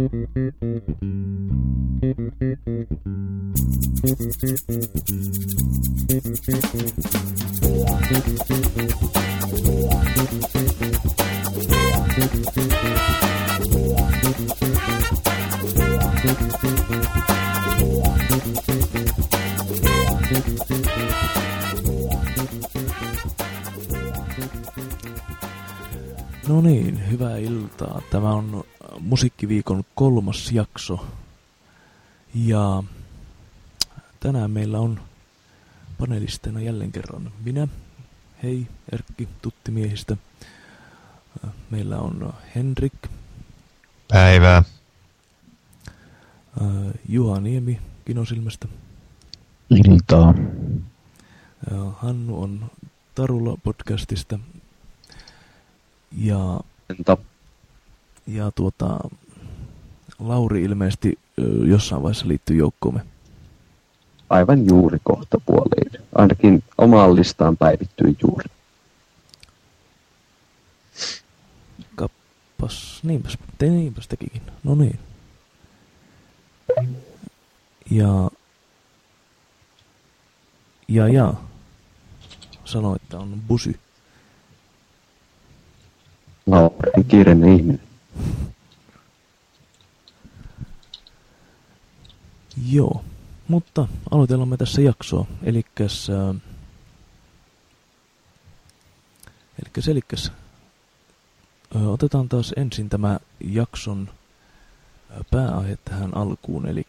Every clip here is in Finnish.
No niin, hyvää iltaa. Tämä on Musiikkiviikon kolmas jakso. Ja tänään meillä on panelisteina jälleen kerran minä. Hei, Erkki Tuttimiehistä. Meillä on Henrik. Päivää. Juha Niemi Kinosilmästä. Iltaa. Hannu on Tarula podcastista ja, Entä? Ja tuota, Lauri ilmeisesti jossain vaiheessa liittyy joukkoomme. Aivan juuri kohta puoliin. Ainakin omaan listaan päivittyi juuri. Kappas, niinpäs, te, niinpäs tekikin. No niin. Ja, ja, ja. Sano, että on busy. Lauri, kiireinen ihminen. Joo, mutta aloitellaan me tässä jaksoa. Elikkäs, äh, elikkäs, elikkäs otetaan taas ensin tämä jakson pääaihe tähän alkuun. Eli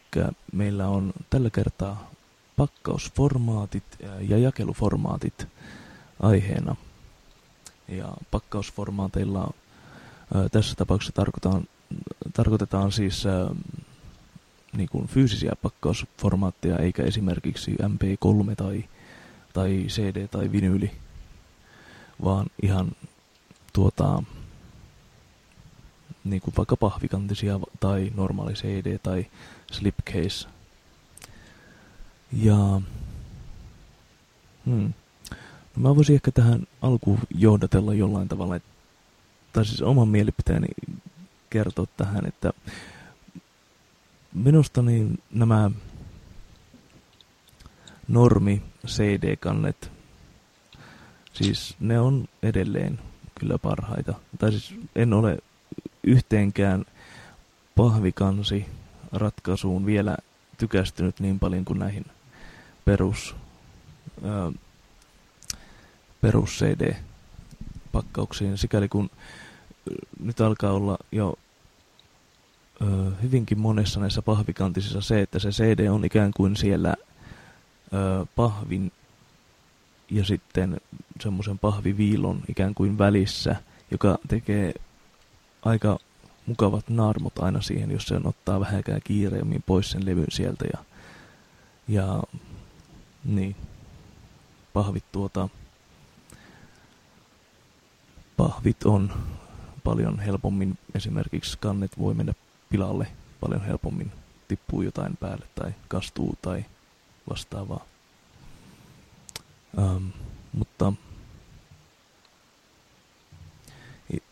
meillä on tällä kertaa pakkausformaatit ja jakeluformaatit aiheena. Ja pakkausformaateilla tässä tapauksessa tarkoitetaan, siis niin kuin fyysisiä pakkausformaatteja, eikä esimerkiksi MP3 tai, tai CD tai vinyyli, vaan ihan tuota, niin kuin vaikka pahvikantisia tai normaali CD tai slipcase. Ja hmm, No mä voisin ehkä tähän alkuun johdatella jollain tavalla, tai siis oman mielipiteeni kertoa tähän, että minusta niin nämä normi CD-kannet, siis ne on edelleen kyllä parhaita. Tai siis en ole yhteenkään pahvikansi ratkaisuun vielä tykästynyt niin paljon kuin näihin perus perus CD-pakkauksiin, sikäli kun nyt alkaa olla jo ö, hyvinkin monessa näissä pahvikantisissa se, että se CD on ikään kuin siellä ö, pahvin ja sitten semmoisen pahviviilon ikään kuin välissä, joka tekee aika mukavat naarmut aina siihen, jos se ottaa vähäkään kiireemmin pois sen levyn sieltä ja, ja niin, pahvit tuota pahvit on paljon helpommin, esimerkiksi kannet voi mennä pilalle paljon helpommin, tippuu jotain päälle tai kastuu tai vastaavaa. Ähm, mutta...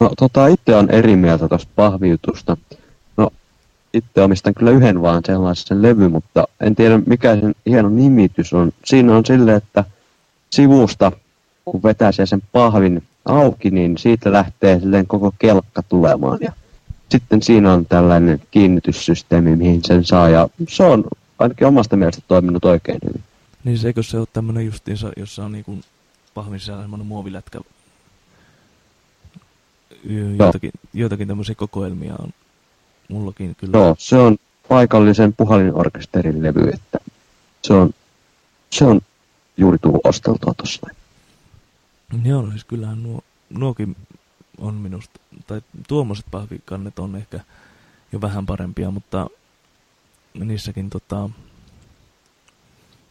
No, tota, itse on eri mieltä tuosta pahviutusta. No, itse omistan kyllä yhden vaan sellaisen levy, mutta en tiedä mikä sen hieno nimitys on. Siinä on sille, että sivusta, kun vetää sen pahvin auki, niin siitä lähtee silleen koko kelkka tulemaan. Ja sitten siinä on tällainen kiinnityssysteemi, mihin sen saa, ja se on ainakin omasta mielestä toiminut oikein hyvin. Niin se eikö se ole tämmöinen justiinsa, jossa on niinku pahvin sisällä semmoinen muovilätkä? Joitakin, joitakin tämmöisiä kokoelmia on mullakin kyllä. Joo, se on paikallisen puhalinorkesterin levy, että se on, se on juuri tullut osteltua tuossa. Joo, no siis kyllähän nuo, nuokin on minusta, tai tuommoiset pahvikannet on ehkä jo vähän parempia, mutta niissäkin tota,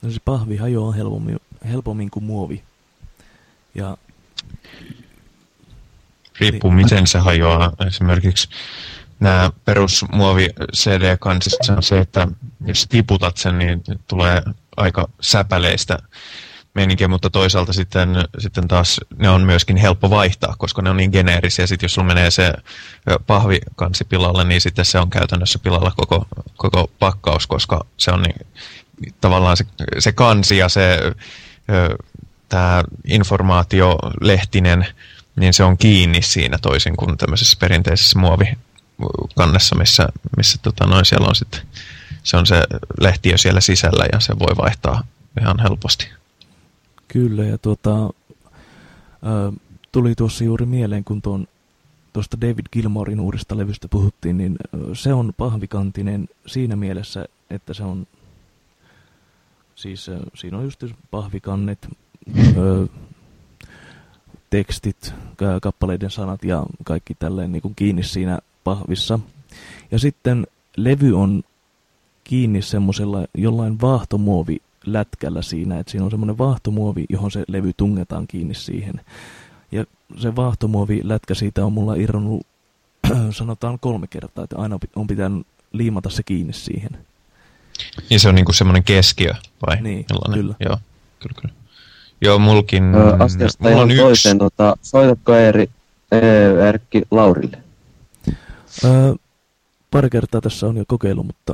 no se pahvi hajoaa helpommin, helpommin kuin muovi. Ja Riippuu miten se hajoaa. Esimerkiksi nämä perusmuovi CD-kansissa on se, että jos tiputat sen, niin tulee aika säpäleistä meininkiä, mutta toisaalta sitten, sitten taas ne on myöskin helppo vaihtaa, koska ne on niin geneerisiä. Sitten jos sulla menee se pahvikansi pilalle, niin sitten se on käytännössä pilalla koko, koko pakkaus, koska se on niin, tavallaan se, se kansi ja se tämä informaatiolehtinen, niin se on kiinni siinä toisin kuin tämmöisessä perinteisessä muovikannessa, missä, missä tota noin, siellä on sitten, se on se lehtiö siellä sisällä ja se voi vaihtaa ihan helposti. Kyllä, ja tuota, äh, tuli tuossa juuri mieleen, kun tuon tuosta David Gilmorein uudesta levystä puhuttiin, niin se on pahvikantinen siinä mielessä, että se on, siis siinä on just pahvikannet, ö, tekstit, kappaleiden sanat ja kaikki tälleen niin kiinni siinä pahvissa. Ja sitten levy on kiinni semmoisella jollain vaahtomuovi lätkällä siinä, että siinä on semmoinen vaahtomuovi, johon se levy tungetaan kiinni siihen. Ja se vaahtomuovi lätkä siitä on mulla irronnut sanotaan kolme kertaa, että aina on pitänyt liimata se kiinni siihen. Niin se on niinku semmoinen keskiö, vai? Niin, Jollainen? kyllä. Joo, kyllä, kyllä. Joo, mulkin... Öö, asiasta mulla on toiseen, yksi... tota, soitatko Eeri, Erkki Laurille? Öö, pari kertaa tässä on jo kokeilu, mutta...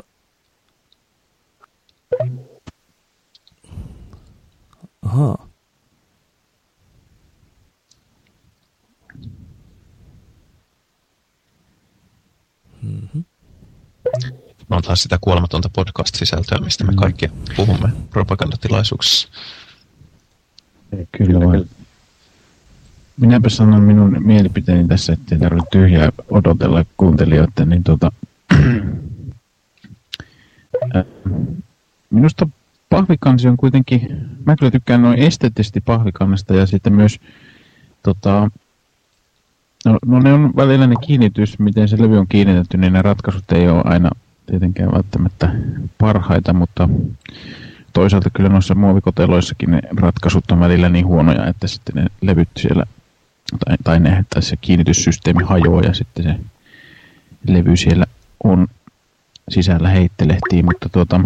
Ahaa. Mm-hmm. on taas sitä kuolematonta podcast-sisältöä, mistä me kaikki puhumme propagandatilaisuuksissa. Kyllä vaan. Minäpä sanon minun mielipiteeni tässä, ettei tarvitse tyhjää odotella kuuntelijoita, niin tota, minusta pahvikansi on kuitenkin, mä kyllä tykkään noin esteettisesti pahvikannasta ja sitten myös tota, no, no ne on välillä ne kiinnitys, miten se levy on kiinnitetty, niin ne ratkaisut ei ole aina tietenkään välttämättä parhaita, mutta toisaalta kyllä noissa muovikoteloissakin ne ratkaisut on välillä niin huonoja, että sitten ne levyt siellä, tai, tai, ne, tai se kiinnityssysteemi hajoaa ja sitten se levy siellä on sisällä heittelehtii, mutta tuota,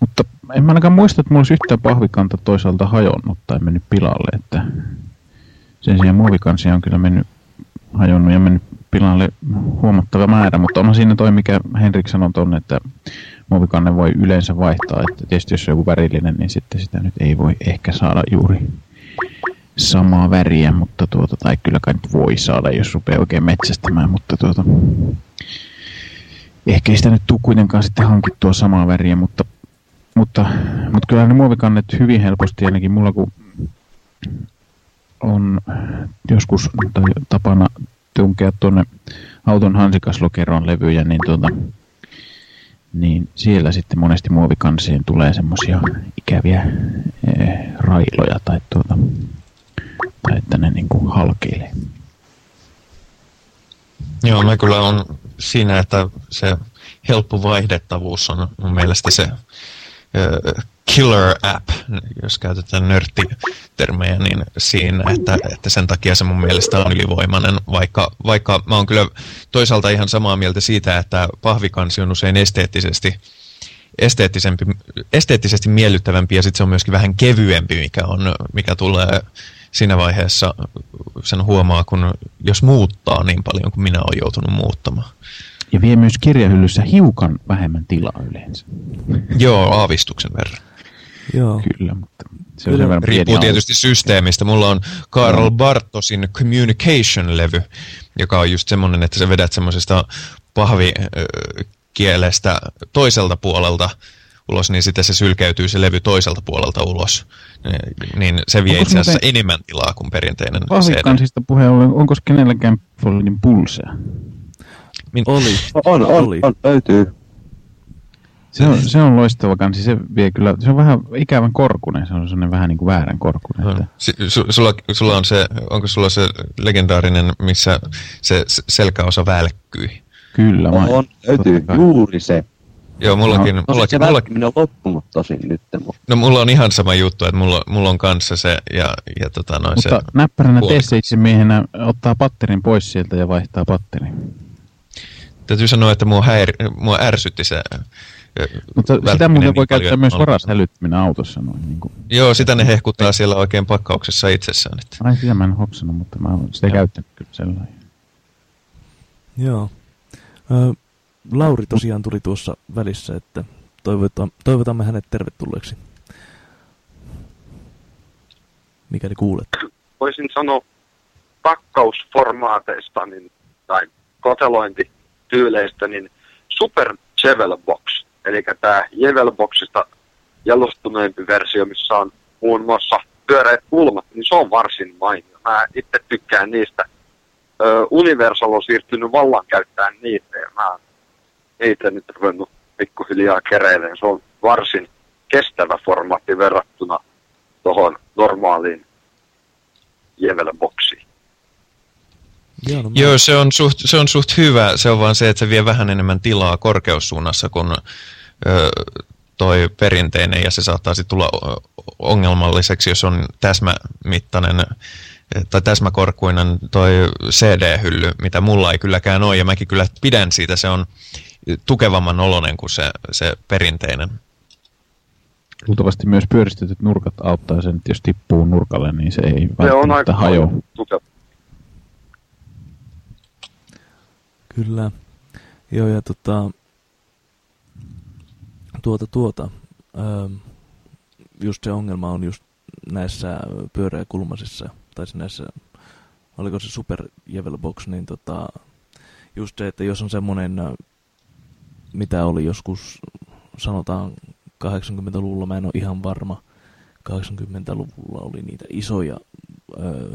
mutta en mä ainakaan muista, että mulla olisi yhtään pahvikanta toisaalta hajonnut tai mennyt pilalle, että sen sijaan muovikansia on kyllä mennyt hajonnut ja mennyt pilalle huomattava määrä, mutta on siinä toi, mikä Henrik sanoi tuonne, että muovikanne voi yleensä vaihtaa, että tietysti jos on joku värillinen, niin sitten sitä nyt ei voi ehkä saada juuri samaa väriä, mutta tuota, tai kyllä kai nyt voi saada, jos rupeaa oikein metsästämään, mutta tuota, ehkä sitä nyt tule kuitenkaan sitten hankittua samaa väriä, mutta, mutta, mutta kyllä ne muovikannet hyvin helposti, ainakin mulla kun on joskus tapana tunkea tuonne auton hansikaslokeron levyjä, niin, tuota, niin siellä sitten monesti muovikansien tulee semmoisia ikäviä e, railoja tai, tuota, tai että ne niin kuin halkeilee. Joo, mä kyllä on siinä, että se helppo vaihdettavuus on mun mielestä se killer app, jos käytetään nörttitermejä, niin siinä, että, että sen takia se mun mielestä on ylivoimainen, vaikka, vaikka mä oon kyllä toisaalta ihan samaa mieltä siitä, että pahvikansi on usein esteettisesti esteettisempi, esteettisesti miellyttävämpi ja sitten se on myöskin vähän kevyempi, mikä, on, mikä tulee siinä vaiheessa sen huomaa, kun jos muuttaa niin paljon kuin minä olen joutunut muuttamaan. Ja vie myös kirjahyllyssä hiukan vähemmän tilaa yleensä. Joo, aavistuksen verran. Joo. Kyllä, mutta se on Kyllä. Riippuu tietysti systeemistä. Mulla on Karl Bartosin Communication-levy, joka on just semmoinen, että sä vedät semmoisesta pahvikielestä toiselta puolelta ulos, niin sitten se sylkäytyy se levy toiselta puolelta ulos. Niin se vie onko itse asiassa muuten... enemmän tilaa kuin perinteinen Pahvikansista puheen ollen, onko kenelläkään Follin pulsea? Min... Oli. On, on, Oli. on, löytyy. Se on, se on loistava kansi. Se vie kyllä, se on vähän ikävän korkunen. Se on sellainen vähän niin kuin väärän korkunen. No. Su, sulla, sulla on se, onko sulla se legendaarinen, missä se selkäosa välkkyi? Kyllä. On, on löytyy juuri se. Joo, mullakin... No, mullakin, se mullakin, on loppunut tosin nyt. Mutta... No mulla on ihan sama juttu, että mulla, mulla on kanssa se ja, ja tota noin Mutta se... näppäränä teissä miehenä ottaa patterin pois sieltä ja vaihtaa patterin. Täytyy sanoa, että mua, häir, mua ärsytti se Mutta sitä muuten niin voi käyttää myös varashälyttäminen autossa. Noin, niin kuin. Joo, sitä ne hehkuttaa siellä oikein pakkauksessa itsessään. Että. Ai sitä mä en hoksanut, mutta mä oon sitä käyttänyt kyllä sellainen. Joo. Ö, Lauri tosiaan tuli tuossa välissä, että toivotam, toivotamme hänet tervetulleeksi. Mikäli kuulet. Voisin sanoa pakkausformaateista niin, tai kotelointityyleistä, niin Super Chevel Box, eli tämä Jevelboxista jalostuneempi versio, missä on muun muassa pyöreät kulmat, niin se on varsin mainio. Mä itse tykkään niistä. Ö, Universal on siirtynyt vallan käyttämään niitä ja mä niitä nyt ruvennut pikkuhiljaa kereilemään. Se on varsin kestävä formaatti verrattuna tuohon normaaliin Jevelboxiin. Joo, no Joo se, on suht, se on suht hyvä. Se on vaan se, että se vie vähän enemmän tilaa korkeussuunnassa kuin ö, toi perinteinen, ja se saattaa sitten tulla ongelmalliseksi, jos on täsmämittainen tai täsmäkorkuinen toi CD-hylly, mitä mulla ei kylläkään ole, ja mäkin kyllä pidän siitä, se on tukevamman oloinen kuin se, se perinteinen. Luultavasti myös pyöristetyt nurkat auttaa sen, että jos tippuu nurkalle, niin se ei välttämättä hajoa. Kyllä. Joo, ja tota, tuota, tuota, ähm, just se ongelma on just näissä pyöreäkulmaisissa, tai näissä, oliko se Super Jevel Box, niin tota, just se, että jos on semmoinen, äh, mitä oli joskus, sanotaan 80-luvulla, mä en ole ihan varma, 80-luvulla oli niitä isoja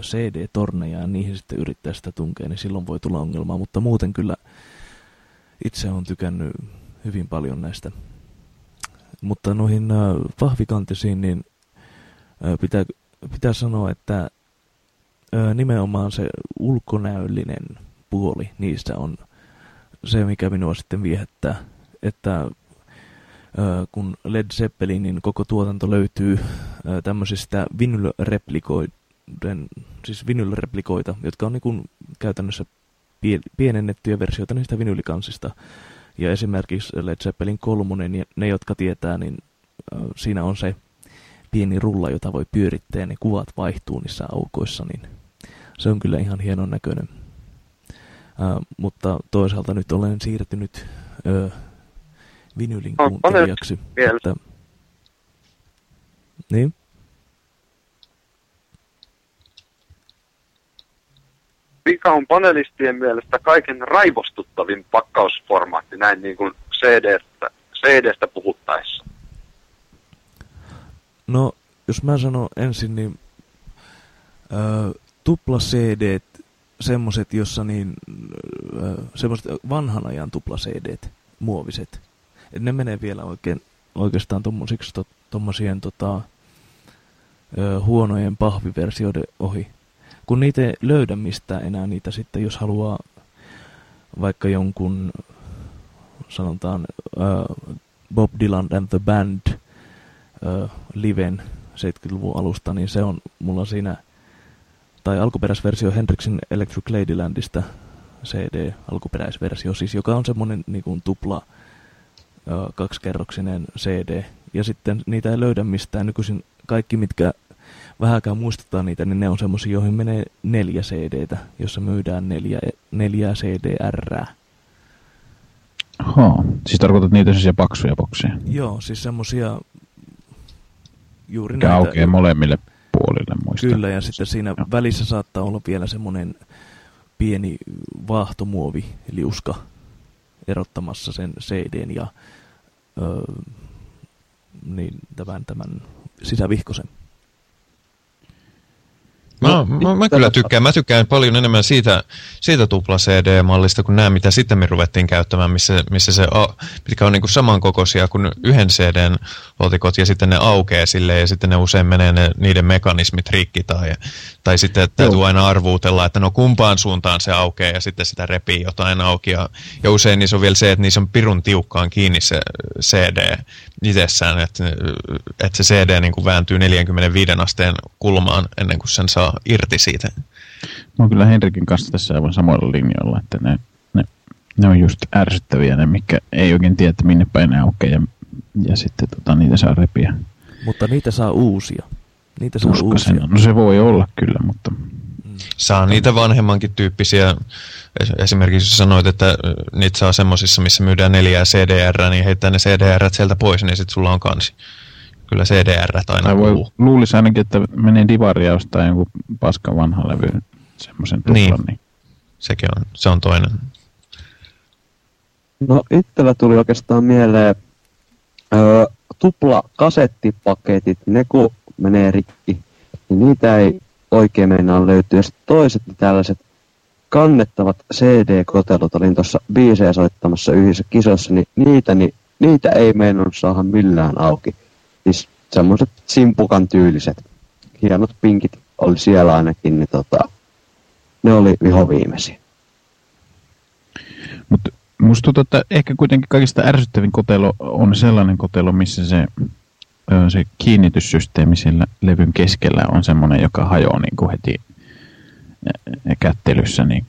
CD-torneja ja niihin sitten yrittää sitä tunkea, niin silloin voi tulla ongelmaa. Mutta muuten kyllä itse on tykännyt hyvin paljon näistä. Mutta noihin pahvikantisiin, niin pitää, pitää sanoa, että nimenomaan se ulkonäöllinen puoli niistä on se, mikä minua sitten viehättää. Että kun Led Zeppelinin koko tuotanto löytyy tämmöisistä vinylreplikoid siis vinylreplikoita, jotka on niin käytännössä pienennettyjä versioita niistä vinylikansista. Ja esimerkiksi Led Zeppelin kolmonen, ja ne jotka tietää, niin siinä on se pieni rulla, jota voi pyörittää ja ne kuvat vaihtuu niissä aukoissa, niin se on kyllä ihan hienon näköinen. Äh, mutta toisaalta nyt olen siirtynyt äh, vinylin kuuntelijaksi. Että... Niin? Mikä on panelistien mielestä kaiken raivostuttavin pakkausformaatti näin niin kuin CD-stä, CD-stä puhuttaessa? No, jos mä sanon ensin, niin äh, tupla CD, semmoset, jossa niin, äh, semmoset vanhan ajan tupla CD, muoviset. Et ne menee vielä oikein, oikeastaan tommosiksi, to, tommosien tota, äh, huonojen pahviversioiden ohi kun niitä ei löydä mistään enää niitä sitten, jos haluaa vaikka jonkun, sanotaan uh, Bob Dylan and the Band uh, liven 70-luvun alusta, niin se on mulla siinä, tai alkuperäisversio Hendrixin Electric Ladylandista, CD, alkuperäisversio siis, joka on semmoinen niin kuin tupla kaksikerroksinen CD, ja sitten niitä ei löydä mistään nykyisin. Kaikki, mitkä vähäkään muistuttaa niitä, niin ne on semmoisia, joihin menee neljä CD-tä, jossa myydään neljä, neljää CDR. Oho, siis tarkoitat niitä sellaisia paksuja bokseja? Joo, siis semmoisia juuri Mikä näitä. aukeaa molemmille puolille muista. Kyllä, ja sitten siinä Joo. välissä saattaa olla vielä semmoinen pieni vaahtomuovi, liuska, erottamassa sen CDn ja öö, niin, tämän, tämän sisävihkosen. Mä, no, mä, mä kyllä tykkään. Mä tykkään paljon enemmän siitä, siitä tupla CD-mallista kuin nämä, mitä sitten me ruvettiin käyttämään, missä, missä se, mitkä on niinku samankokoisia kuin yhden CDn otikot ja sitten ne aukeaa silleen ja sitten ne usein menee ne, niiden mekanismit rikki tai, tai sitten että täytyy aina arvuutella, että no kumpaan suuntaan se aukeaa ja sitten sitä repii jotain auki ja, ja usein niissä on vielä se, että niissä on pirun tiukkaan kiinni se CD itsessään, että, että se CD niin kuin vääntyy 45 asteen kulmaan ennen kuin sen saa irti siitä. Mä oon kyllä Henrikin kanssa tässä aivan samoilla linjoilla, että ne, ne Ne on just ärsyttäviä ne, mikä ei oikein tiedä, että minne päin ne aukeaa ja, ja sitten tota, niitä saa repiä. Mutta niitä saa uusia. Niitä saa uusia. No se voi olla kyllä, mutta... Saa niitä vanhemmankin tyyppisiä. Esimerkiksi jos sanoit, että niitä saa semmosissa, missä myydään neljää CDR, niin heittää ne CDR sieltä pois, niin sitten sulla on kansi. Kyllä CDR aina tai voi, Luulisi ainakin, että menee divaria ostaa jonkun paskan vanha levy, semmoisen tuplan. Niin. niin. Sekin on, se on toinen. No itsellä tuli oikeastaan mieleen öö, tupla kasettipaketit, ne kun menee rikki, niin niitä ei oikein meinaa löytyä. Ja sitten toiset niin tällaiset kannettavat CD-kotelot, olin tuossa biisejä soittamassa yhdessä kisossa, niin niitä, niin niitä ei meinannut saada millään auki. Siis semmoiset simpukan tyyliset, hienot pinkit oli siellä ainakin, niin tota, ne oli vihoviimeisiä. Mutta musta tuntuu, että ehkä kuitenkin kaikista ärsyttävin kotelo on sellainen kotelo, missä se, se kiinnityssysteemi sillä levyn keskellä on semmoinen, joka hajoaa niin kuin heti kättelyssä, niin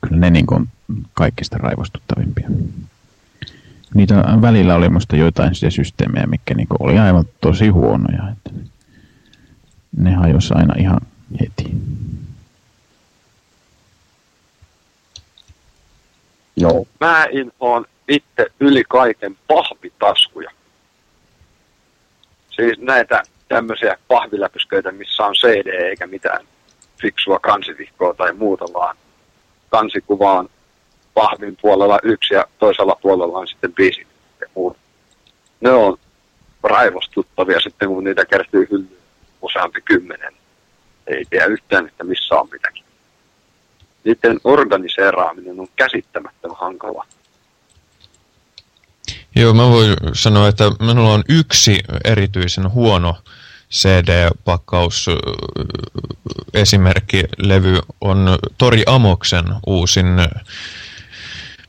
kyllä ne niin kuin kaikista raivostuttavimpia. Niitä välillä oli musta joitain systeemejä, mikä niin oli aivan tosi huonoja. Että ne hajosi aina ihan heti. Joo. Mä on itse yli kaiken pahvitaskuja. Siis näitä tämmöisiä pahviläpysköitä, missä on CD eikä mitään fiksua kansivihkoa tai muuta, vaan kansikuva on pahvin puolella yksi ja toisella puolella on sitten biisi ja muut. Ne on raivostuttavia sitten, kun niitä kertyy hyllyyn useampi kymmenen. Ei tiedä yhtään, että missä on mitäkin niiden organiseeraaminen on käsittämättömän hankala. Joo, mä voin sanoa, että minulla on yksi erityisen huono CD-pakkaus esimerkkilevy on Tori Amoksen uusin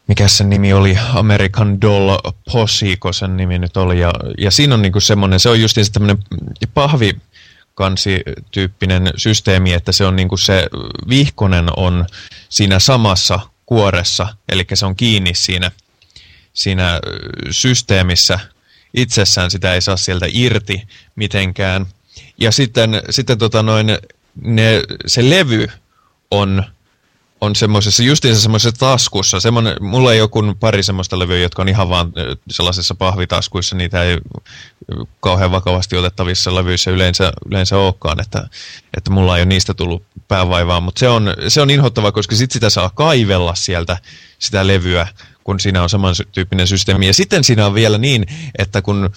mikä sen nimi oli, American Doll Posiko sen nimi nyt oli, ja, ja siinä on niinku semmoinen, se on just tämmöinen pahvi, kansityyppinen systeemi, että se on niin kuin se vihkonen on siinä samassa kuoressa, eli se on kiinni siinä, siinä systeemissä. Itsessään, sitä ei saa sieltä irti mitenkään. Ja sitten, sitten tota noin, ne, se levy on on semmoisessa, justiinsa semmoisessa taskussa. Semmoinen, mulla ei joku pari semmoista levyä, jotka on ihan vaan sellaisessa pahvitaskuissa. Niitä ei kauhean vakavasti otettavissa levyissä yleensä, yleensä olekaan, että, että mulla ei ole niistä tullut päävaivaa. Mutta se on, se on inhottava, koska sit sitä saa kaivella sieltä sitä levyä, kun siinä on samantyyppinen systeemi. Ja sitten siinä on vielä niin, että kun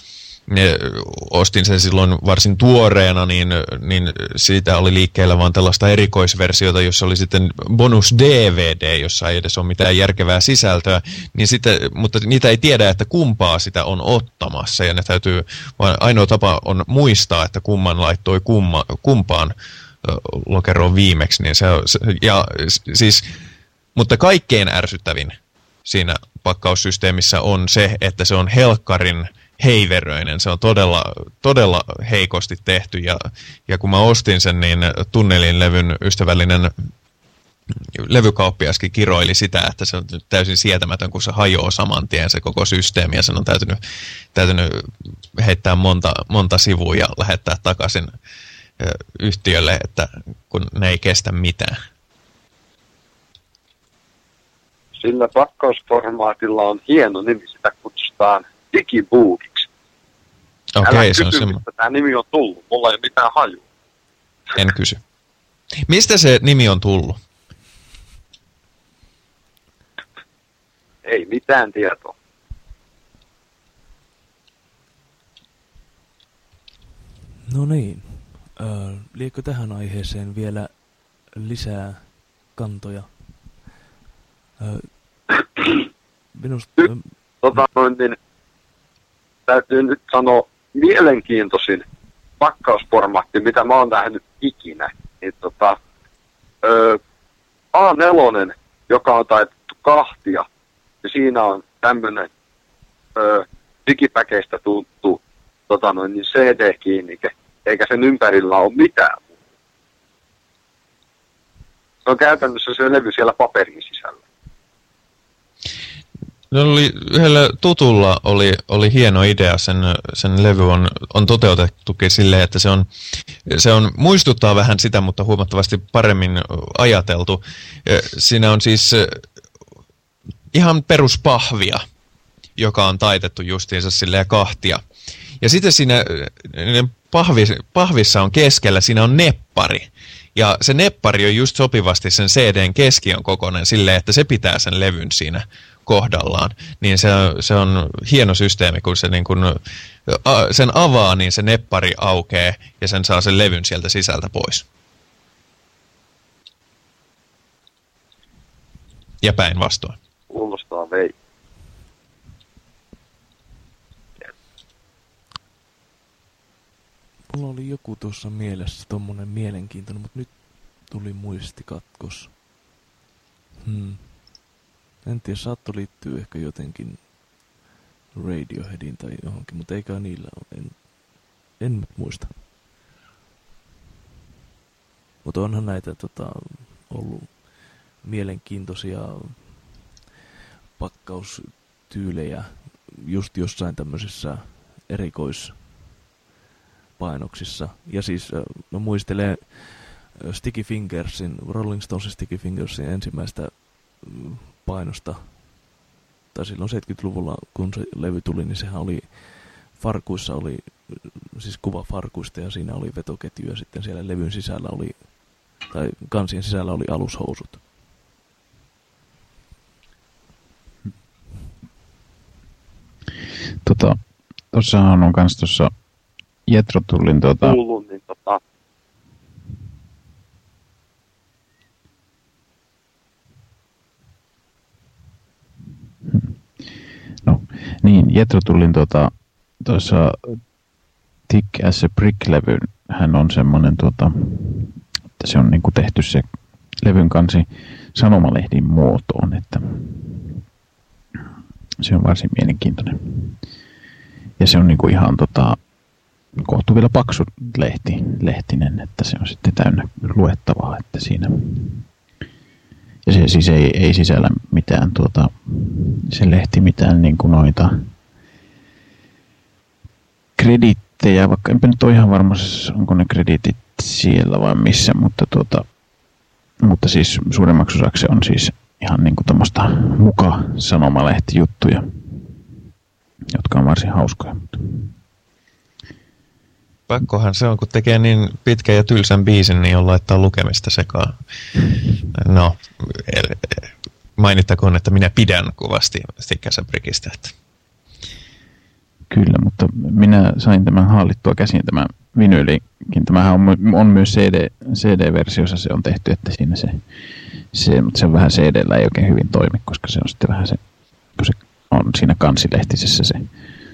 ostin sen silloin varsin tuoreena, niin, niin siitä oli liikkeellä vaan tällaista erikoisversiota, jossa oli sitten bonus DVD, jossa ei edes ole mitään järkevää sisältöä, niin sitten, mutta niitä ei tiedä, että kumpaa sitä on ottamassa, ja ne täytyy, vaan ainoa tapa on muistaa, että kumman laittoi kumma, kumpaan lokeroon viimeksi, niin se, se ja siis, mutta kaikkein ärsyttävin siinä pakkaussysteemissä on se, että se on helkkarin heiveröinen. Se on todella, todella heikosti tehty ja, ja kun mä ostin sen, niin tunnelin levyn ystävällinen levykauppiaskin kiroili sitä, että se on täysin sietämätön, kun se hajoaa saman tien se koko systeemi ja sen on täytynyt, täytynyt heittää monta, monta sivua ja lähettää takaisin yhtiölle, että kun ne ei kestä mitään. Sillä pakkausformaatilla on hieno nimi, sitä kutsutaan digibookiksi. Okei, okay, se on semmoinen. Tämä nimi on tullut, mulla ei ole mitään hajua. En kysy. Mistä se nimi on tullut? Ei mitään tietoa. No niin. liekö tähän aiheeseen vielä lisää kantoja? minusta... Tota, niin, täytyy nyt sanoa mielenkiintoisin pakkausformaatti, mitä mä oon nähnyt ikinä. Niin tota, ö, A4, joka on taitettu kahtia, ja siinä on tämmöinen digipäkeistä tuttu tota noin, niin CD-kiinnike, eikä sen ympärillä ole mitään. Se on käytännössä se levy siellä paperin sisällä. No oli, yhdellä tutulla oli, oli hieno idea, sen, sen levy on, on toteutettukin silleen, että se on, se on, muistuttaa vähän sitä, mutta huomattavasti paremmin ajateltu. Siinä on siis ihan peruspahvia, joka on taitettu justiinsa silleen kahtia. Ja sitten siinä pahvis, pahvissa on keskellä, siinä on neppari. Ja se neppari on just sopivasti sen CDn keskiön kokoinen silleen, että se pitää sen levyn siinä kohdallaan. Niin se, se on hieno systeemi, kun se niin kun, sen avaa, niin se neppari aukeaa ja sen saa sen levyn sieltä sisältä pois. Ja päinvastoin. Kuulostaa vei. Mulla oli joku tuossa mielessä tommonen mielenkiintoinen, mutta nyt tuli muistikatkos. Hmm. En tiedä, saatto liittyy ehkä jotenkin Radioheadin tai johonkin, mutta eikä niillä ole. En, en muista. Mutta onhan näitä tota, ollut mielenkiintoisia pakkaustyylejä just jossain tämmöisissä erikoispainoksissa. Ja siis mä muistelen Sticky Fingersin, Rolling Stonesin Sticky Fingersin ensimmäistä painosta, tai silloin 70-luvulla, kun se levy tuli, niin sehän oli, farkuissa oli, siis kuva farkuista ja siinä oli vetoketju ja sitten siellä levyn sisällä oli, tai kansien sisällä oli alushousut. Tota, tuossahan on kans tuossa Jetro Tullin tota... Kuulun, niin tota, No, niin, Jetro Tullin tuota, tuossa Tick as a Brick-levy, hän on semmoinen, tuota, että se on niinku tehty se levyn kansi sanomalehdin muotoon, että se on varsin mielenkiintoinen. Ja se on niinku ihan tota, kohtu vielä paksu lehti, lehtinen, että se on sitten täynnä luettavaa, että siinä ja se siis ei, ei sisällä mitään tuota, se lehti mitään niin kuin noita kredittejä, vaikka enpä nyt ole ihan varma, onko ne kreditit siellä vai missä, mutta, tuota, mutta siis suuremmaksi osaksi on siis ihan niin kuin tämmöistä muka sanomalehti-juttuja, jotka on varsin hauskoja. Pakkohan se on, kun tekee niin pitkän ja tylsän biisin, niin on laittaa lukemista sekaan. No, mainittakoon, että minä pidän kovasti Stickasabrikista. Että. Kyllä, mutta minä sain tämän hallittua käsiin, tämä vinyylikin. Tämähän on, on myös CD, CD-versiossa se on tehty, että siinä se, se, mutta se vähän CD-llä ei oikein hyvin toimi, koska se on sitten vähän se, kun se on siinä kansilehtisessä se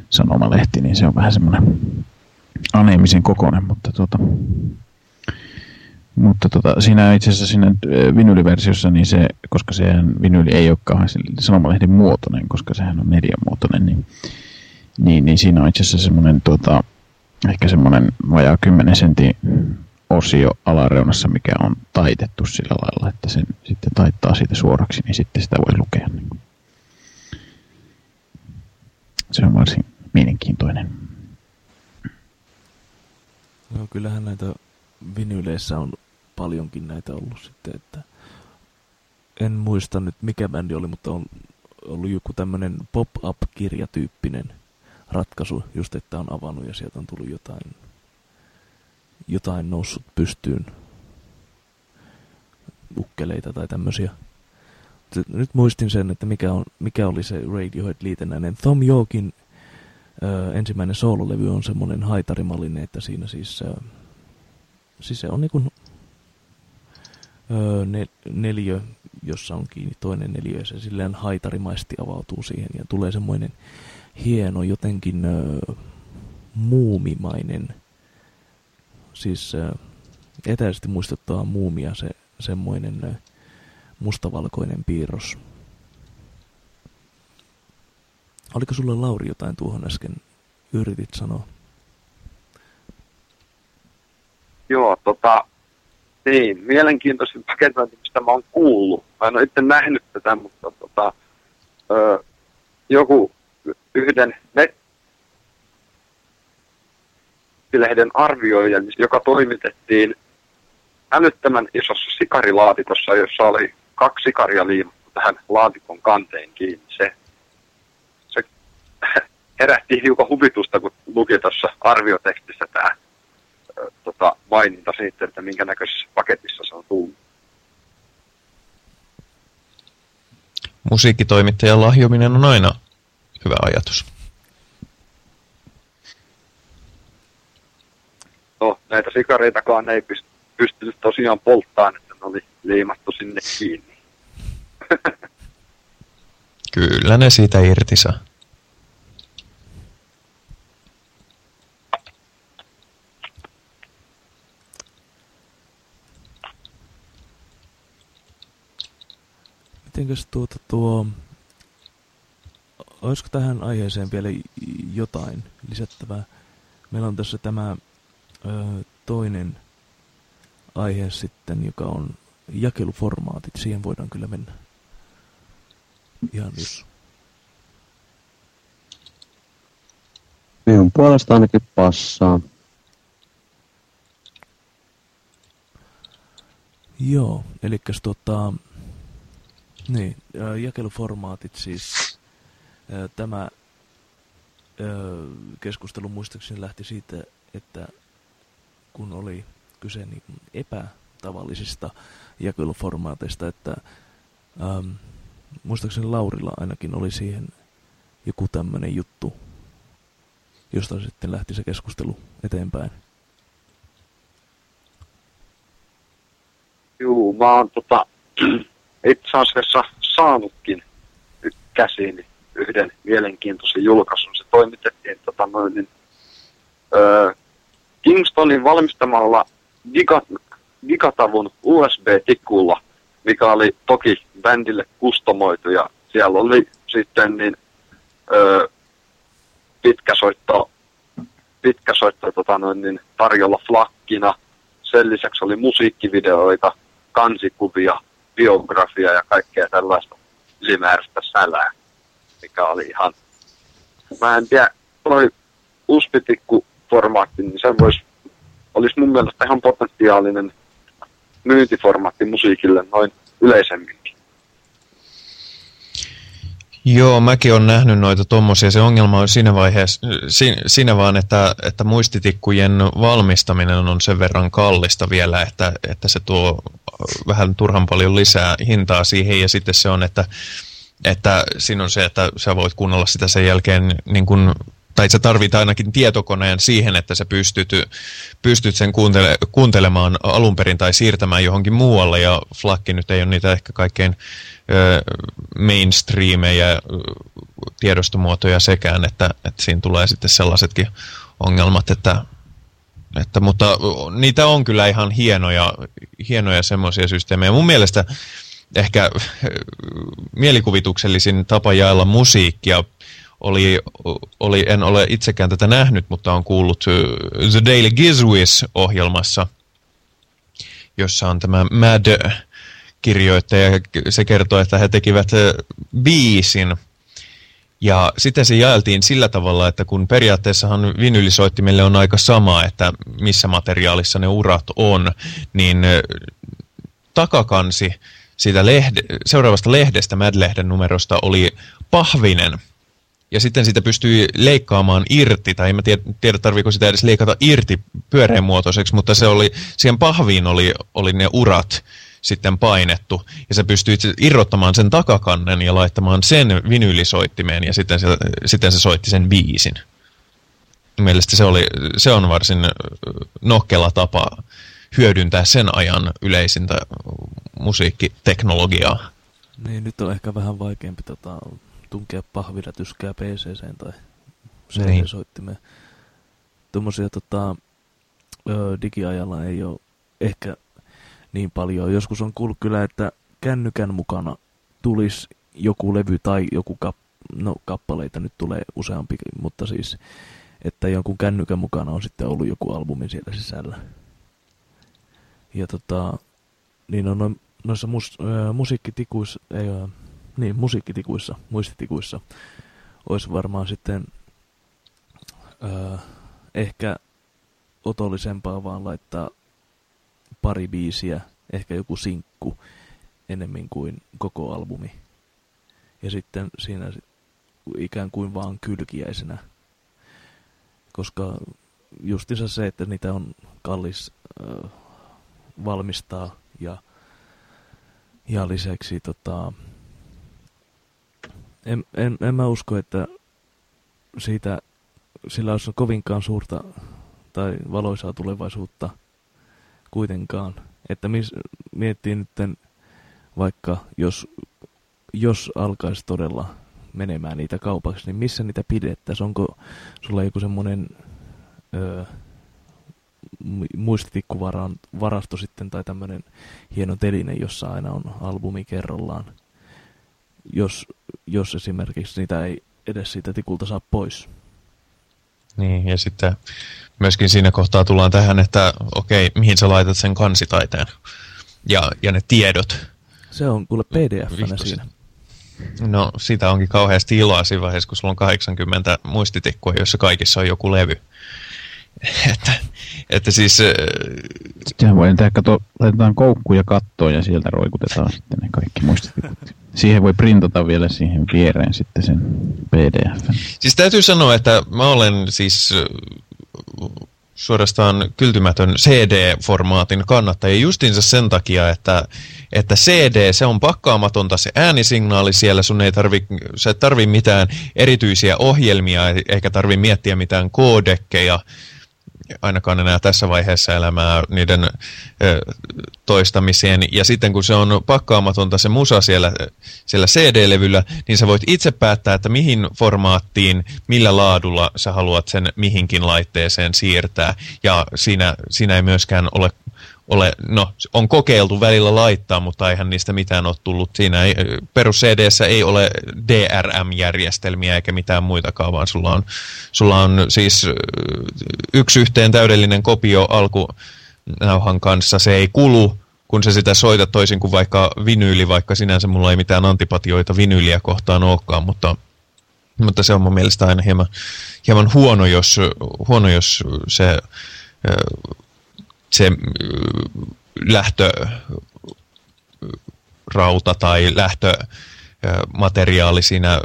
sanomalehti, niin se on vähän semmoinen aneemisen kokoinen, mutta tota, mutta tota, siinä itse asiassa siinä vinyliversiossa, niin se, koska se vinyli ei ole kauhean sanomalehden muotoinen, koska sehän on mediamuotoinen, niin, niin, niin siinä on itse asiassa semmoinen tota, ehkä semmoinen vajaa 10 sentin osio alareunassa, mikä on taitettu sillä lailla, että sen sitten taittaa siitä suoraksi, niin sitten sitä voi lukea. Niin. Se on varsin mielenkiintoinen. No kyllähän näitä vinyleissä on paljonkin näitä ollut sitten, että en muista nyt mikä bändi oli, mutta on ollut joku tämmöinen pop-up-kirjatyyppinen ratkaisu, just että on avannut ja sieltä on tullut jotain, jotain noussut pystyyn ukkeleita tai tämmöisiä. Nyt muistin sen, että mikä, on, mikä oli se Radiohead-liitännäinen. Tom Yorkin ensimmäinen soololevy on semmoinen haitarimallinen, että siinä siis, ö, siis se on niin kuin, ö, ne, neliö, jossa on kiinni toinen neliö, ja se silleen haitarimaisesti avautuu siihen, ja tulee semmoinen hieno, jotenkin ö, muumimainen, siis ö, etäisesti muistuttaa muumia se semmoinen ö, mustavalkoinen piirros. Oliko sulle Lauri jotain tuohon äsken yritit sanoa? Joo, tota, niin, mielenkiintoisin paketointi, mistä mä oon kuullut. Mä en ole itse nähnyt tätä, mutta tota, ö, joku yhden nettilehden arvioija, joka toimitettiin älyttömän isossa sikarilaatikossa, jossa oli kaksi sikaria liimattu tähän laatikon kanteen kiinni. Se herätti hiukan huvitusta, kun luki tuossa arviotekstissä tämä tota, maininta siitä, että minkä näköisessä paketissa se on tullut. Musiikkitoimittajan lahjominen on aina hyvä ajatus. No, näitä sikareitakaan ei pystynyt tosiaan polttaan, että ne oli liimattu sinne kiinni. Kyllä ne siitä irti saa. Mitenkäs tuota tuo... Olisiko tähän aiheeseen vielä jotain lisättävää? Meillä on tässä tämä ö, toinen aihe sitten, joka on jakeluformaatit. Siihen voidaan kyllä mennä. Ihan jos... Minun puolesta ainakin passaa. Joo, eli tota, niin, jakeluformaatit siis. Tämä keskustelu muistaakseni lähti siitä, että kun oli kyse niin epätavallisista jakeluformaateista, että ähm, muistaakseni Laurilla ainakin oli siihen joku tämmöinen juttu, josta sitten lähti se keskustelu eteenpäin. Joo, mä oon tota, itse asiassa saanutkin käsiin yhden mielenkiintoisen julkaisun. Se toimitettiin tota noin, niin, Kingstonin valmistamalla gigatavun USB-tikulla, mikä oli toki bändille kustomoitu ja siellä oli sitten niin, öö, pitkä soitto, pitkä soitto tota noin, niin, tarjolla flakkina. Sen lisäksi oli musiikkivideoita, kansikuvia, biografia ja kaikkea tällaista ylimääräistä sälää, mikä oli ihan... Mä en tiedä, toi USB-tikku-formaatti, niin se voisi, olisi mun mielestä ihan potentiaalinen myyntiformaatti musiikille noin yleisemminkin. Joo, mäkin olen nähnyt noita tuommoisia. Se ongelma on siinä vaiheessa, si, siinä vaan, että, että muistitikkujen valmistaminen on sen verran kallista vielä, että, että se tuo vähän turhan paljon lisää hintaa siihen. Ja sitten se on, että, että siinä on se, että sä voit kuunnella sitä sen jälkeen niin kuin tai sä tarvit ainakin tietokoneen siihen, että sä pystyt, pystyt sen kuuntele, kuuntelemaan alun perin tai siirtämään johonkin muualle, ja Flakki nyt ei ole niitä ehkä kaikkein mainstreameja tiedostomuotoja sekään, että, että siinä tulee sitten sellaisetkin ongelmat, että, että, mutta niitä on kyllä ihan hienoja, hienoja semmoisia systeemejä. Mun mielestä ehkä mielikuvituksellisin tapa jaella musiikkia oli, oli, en ole itsekään tätä nähnyt, mutta on kuullut The Daily Gizwiz-ohjelmassa, jossa on tämä Mad kirjoittaja. Se kertoo, että he tekivät biisin. Ja sitten se jaeltiin sillä tavalla, että kun periaatteessahan vinylisoittimille on aika sama, että missä materiaalissa ne urat on, niin takakansi siitä lehde, seuraavasta lehdestä, Mad-lehden numerosta, oli pahvinen – ja sitten sitä pystyi leikkaamaan irti, tai en tiedä, tiedä tarviiko sitä edes leikata irti pyöreänmuotoiseksi, mutta se oli, siihen pahviin oli, oli ne urat sitten painettu, ja se pystyi irrottamaan sen takakannen ja laittamaan sen vinylisoittimeen, ja sitten se, sitten se soitti sen biisin. Mielestäni se, oli, se on varsin nokkela tapa hyödyntää sen ajan yleisintä musiikkiteknologiaa. Niin, nyt on ehkä vähän vaikeampi tota, tunkea pahvirätyskää pc tai CD-soittimeen. Niin. Tuommoisia tota, digiajalla ei ole ehkä niin paljon. Joskus on kuullut kyllä, että kännykän mukana tulisi joku levy tai joku kap, no, kappaleita nyt tulee useampi, mutta siis, että jonkun kännykän mukana on sitten ollut joku albumi siellä sisällä. Ja tota, niin on noissa mus, äh, musiikkitikuissa, ei, äh, niin, musiikkitikuissa, muistitikuissa, olisi varmaan sitten öö, ehkä otollisempaa vaan laittaa pari biisiä, ehkä joku sinkku enemmän kuin koko albumi. Ja sitten siinä ikään kuin vaan kylkiäisenä. Koska justiinsa se, että niitä on kallis äh, valmistaa ja, ja lisäksi tota, en, en, en mä usko, että siitä sillä olisi kovinkaan suurta tai valoisaa tulevaisuutta kuitenkaan. Että mis, miettii nyt vaikka, jos, jos alkaisi todella menemään niitä kaupaksi, niin missä niitä pidettäisiin? Onko sulla joku semmoinen muistitikkuvarasto sitten tai tämmöinen hieno teline, jossa aina on albumi kerrallaan, jos, jos esimerkiksi niitä ei edes siitä tikulta saa pois. Niin, ja sitten myöskin siinä kohtaa tullaan tähän, että okei, mihin sä laitat sen kansitaiteen ja, ja ne tiedot. Se on kuule pdf siinä. No, sitä onkin kauheasti iloa siinä vaiheessa, kun sulla on 80 muistitikkua, jossa kaikissa on joku levy. että, että siis... Sehän voi tehdä, kato, laitetaan koukkuja kattoon ja sieltä roikutetaan sitten ne kaikki muistitikut. Siihen voi printata vielä siihen viereen sitten sen pdf. Siis täytyy sanoa, että mä olen siis suorastaan kyltymätön CD-formaatin kannattaja. Justiinsa sen takia, että, että CD, se on pakkaamatonta se äänisignaali siellä, sun ei tarvi, sä et tarvi mitään erityisiä ohjelmia, eikä tarvi miettiä mitään koodekkeja, ainakaan enää tässä vaiheessa elämää niiden toistamiseen. Ja sitten kun se on pakkaamatonta se musa siellä, siellä CD-levyllä, niin sä voit itse päättää, että mihin formaattiin, millä laadulla sä haluat sen mihinkin laitteeseen siirtää. Ja siinä, siinä ei myöskään ole ole, no on kokeiltu välillä laittaa, mutta eihän niistä mitään ole tullut. Siinä ei, perus cd ei ole DRM-järjestelmiä eikä mitään muitakaan, vaan sulla on, sulla on siis yksi yhteen täydellinen kopio alkunauhan kanssa. Se ei kulu, kun se sitä soita toisin kuin vaikka vinyyli, vaikka sinänsä mulla ei mitään antipatioita vinyyliä kohtaan olekaan, mutta, mutta se on mun mielestä aina hieman, hieman huono, jos, huono, jos se se lähtö rauta tai lähtömateriaali siinä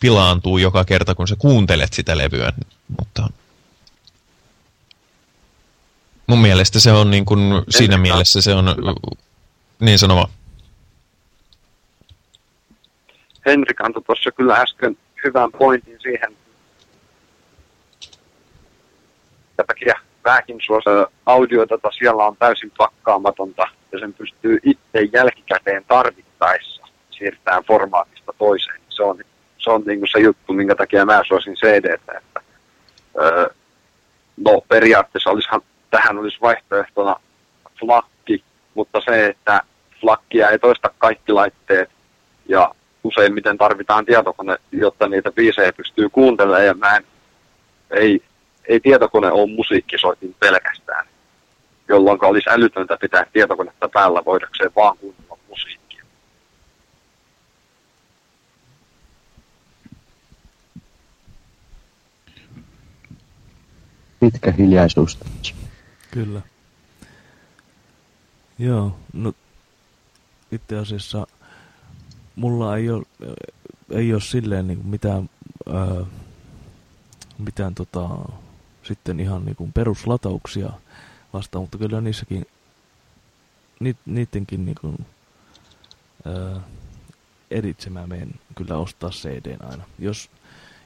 pilaantuu joka kerta, kun sä kuuntelet sitä levyä. Mutta mun mielestä se on niin kuin, siinä mielessä se on niin sanoma. Henrik antoi tuossa kyllä äsken hyvän pointin siihen, takia vähänkin suosa audiodata siellä on täysin pakkaamatonta ja sen pystyy itse jälkikäteen tarvittaessa siirtämään formaatista toiseen. Se on, se on niin kuin se juttu, minkä takia mä suosin CD, että öö, no periaatteessa olisihan, tähän olisi vaihtoehtona flakki, mutta se, että flakkia ei toista kaikki laitteet ja useimmiten tarvitaan tietokone, jotta niitä biisejä pystyy kuuntelemaan ja mä en, ei, ei tietokone ole musiikkisoitin pelkästään, jolloin olisi älytöntä pitää tietokonetta päällä voidakseen vaan kuunnella musiikkia. Pitkä hiljaisuus. Kyllä. Joo, no itse asiassa mulla ei ole, ei ole silleen niin mitään, ää, mitään tota, sitten ihan niin kuin peruslatauksia vastaan, mutta kyllä niissäkin, ni, niidenkin niin kuin, ää, eritse mä menen kyllä ostaa CD aina, jos,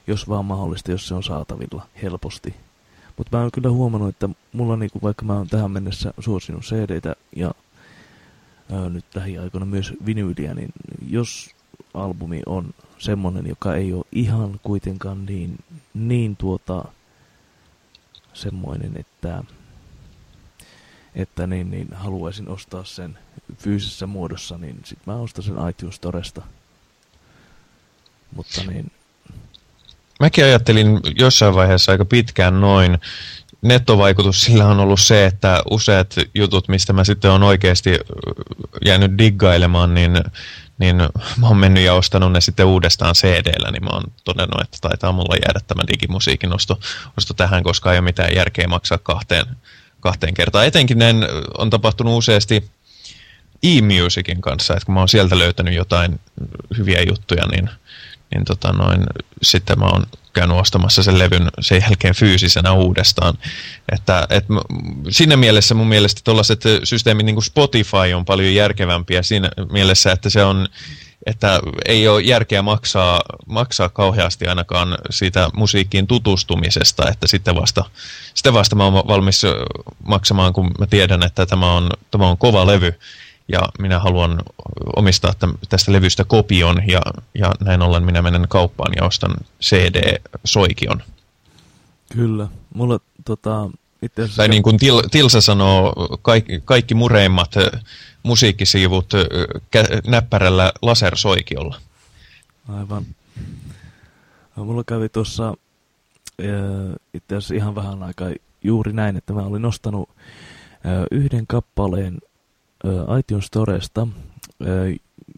jos vaan mahdollista, jos se on saatavilla helposti. Mutta mä oon kyllä huomannut, että mulla niinku, vaikka mä oon tähän mennessä suosinut CDtä ja ää, nyt lähiaikoina myös vinyyliä, niin jos albumi on semmonen, joka ei ole ihan kuitenkaan niin, niin tuota, semmoinen, että, että niin, niin haluaisin ostaa sen fyysisessä muodossa, niin sit mä ostan sen iTunes Storesta. Mutta niin... Mäkin ajattelin jossain vaiheessa aika pitkään noin, nettovaikutus sillä on ollut se, että useat jutut, mistä mä sitten on oikeasti jäänyt diggailemaan, niin, niin mä oon mennyt ja ostanut ne sitten uudestaan CD-llä, niin mä oon todennut, että taitaa mulla jäädä tämä digimusiikin osto, osto tähän, koska ei ole mitään järkeä maksaa kahteen, kahteen kertaan. Etenkin näin on tapahtunut useasti e-musicin kanssa, että kun mä oon sieltä löytänyt jotain hyviä juttuja, niin, niin tota noin, sitten mä oon käynyt ostamassa sen levyn sen jälkeen fyysisenä uudestaan. Että, et siinä mielessä mun mielestä tuollaiset systeemit niin kuin Spotify on paljon järkevämpiä siinä mielessä, että se on että ei ole järkeä maksaa, maksaa kauheasti ainakaan siitä musiikkiin tutustumisesta, että sitten vasta, sitten vasta mä oon valmis maksamaan, kun mä tiedän, että tämä on, tämä on kova levy ja minä haluan omistaa tästä levystä kopion ja, ja näin ollen minä menen kauppaan ja ostan CD-soikion. Kyllä. Mulla tota, itse asiassa... Tai niin kuin Til, Tilsa sanoo, kaikki, kaikki mureimmat musiikkisiivut näppärällä lasersoikiolla. Aivan. No, mulla kävi tuossa itse asiassa ihan vähän aikaa juuri näin, että mä olin nostanut yhden kappaleen iTunes Storesta,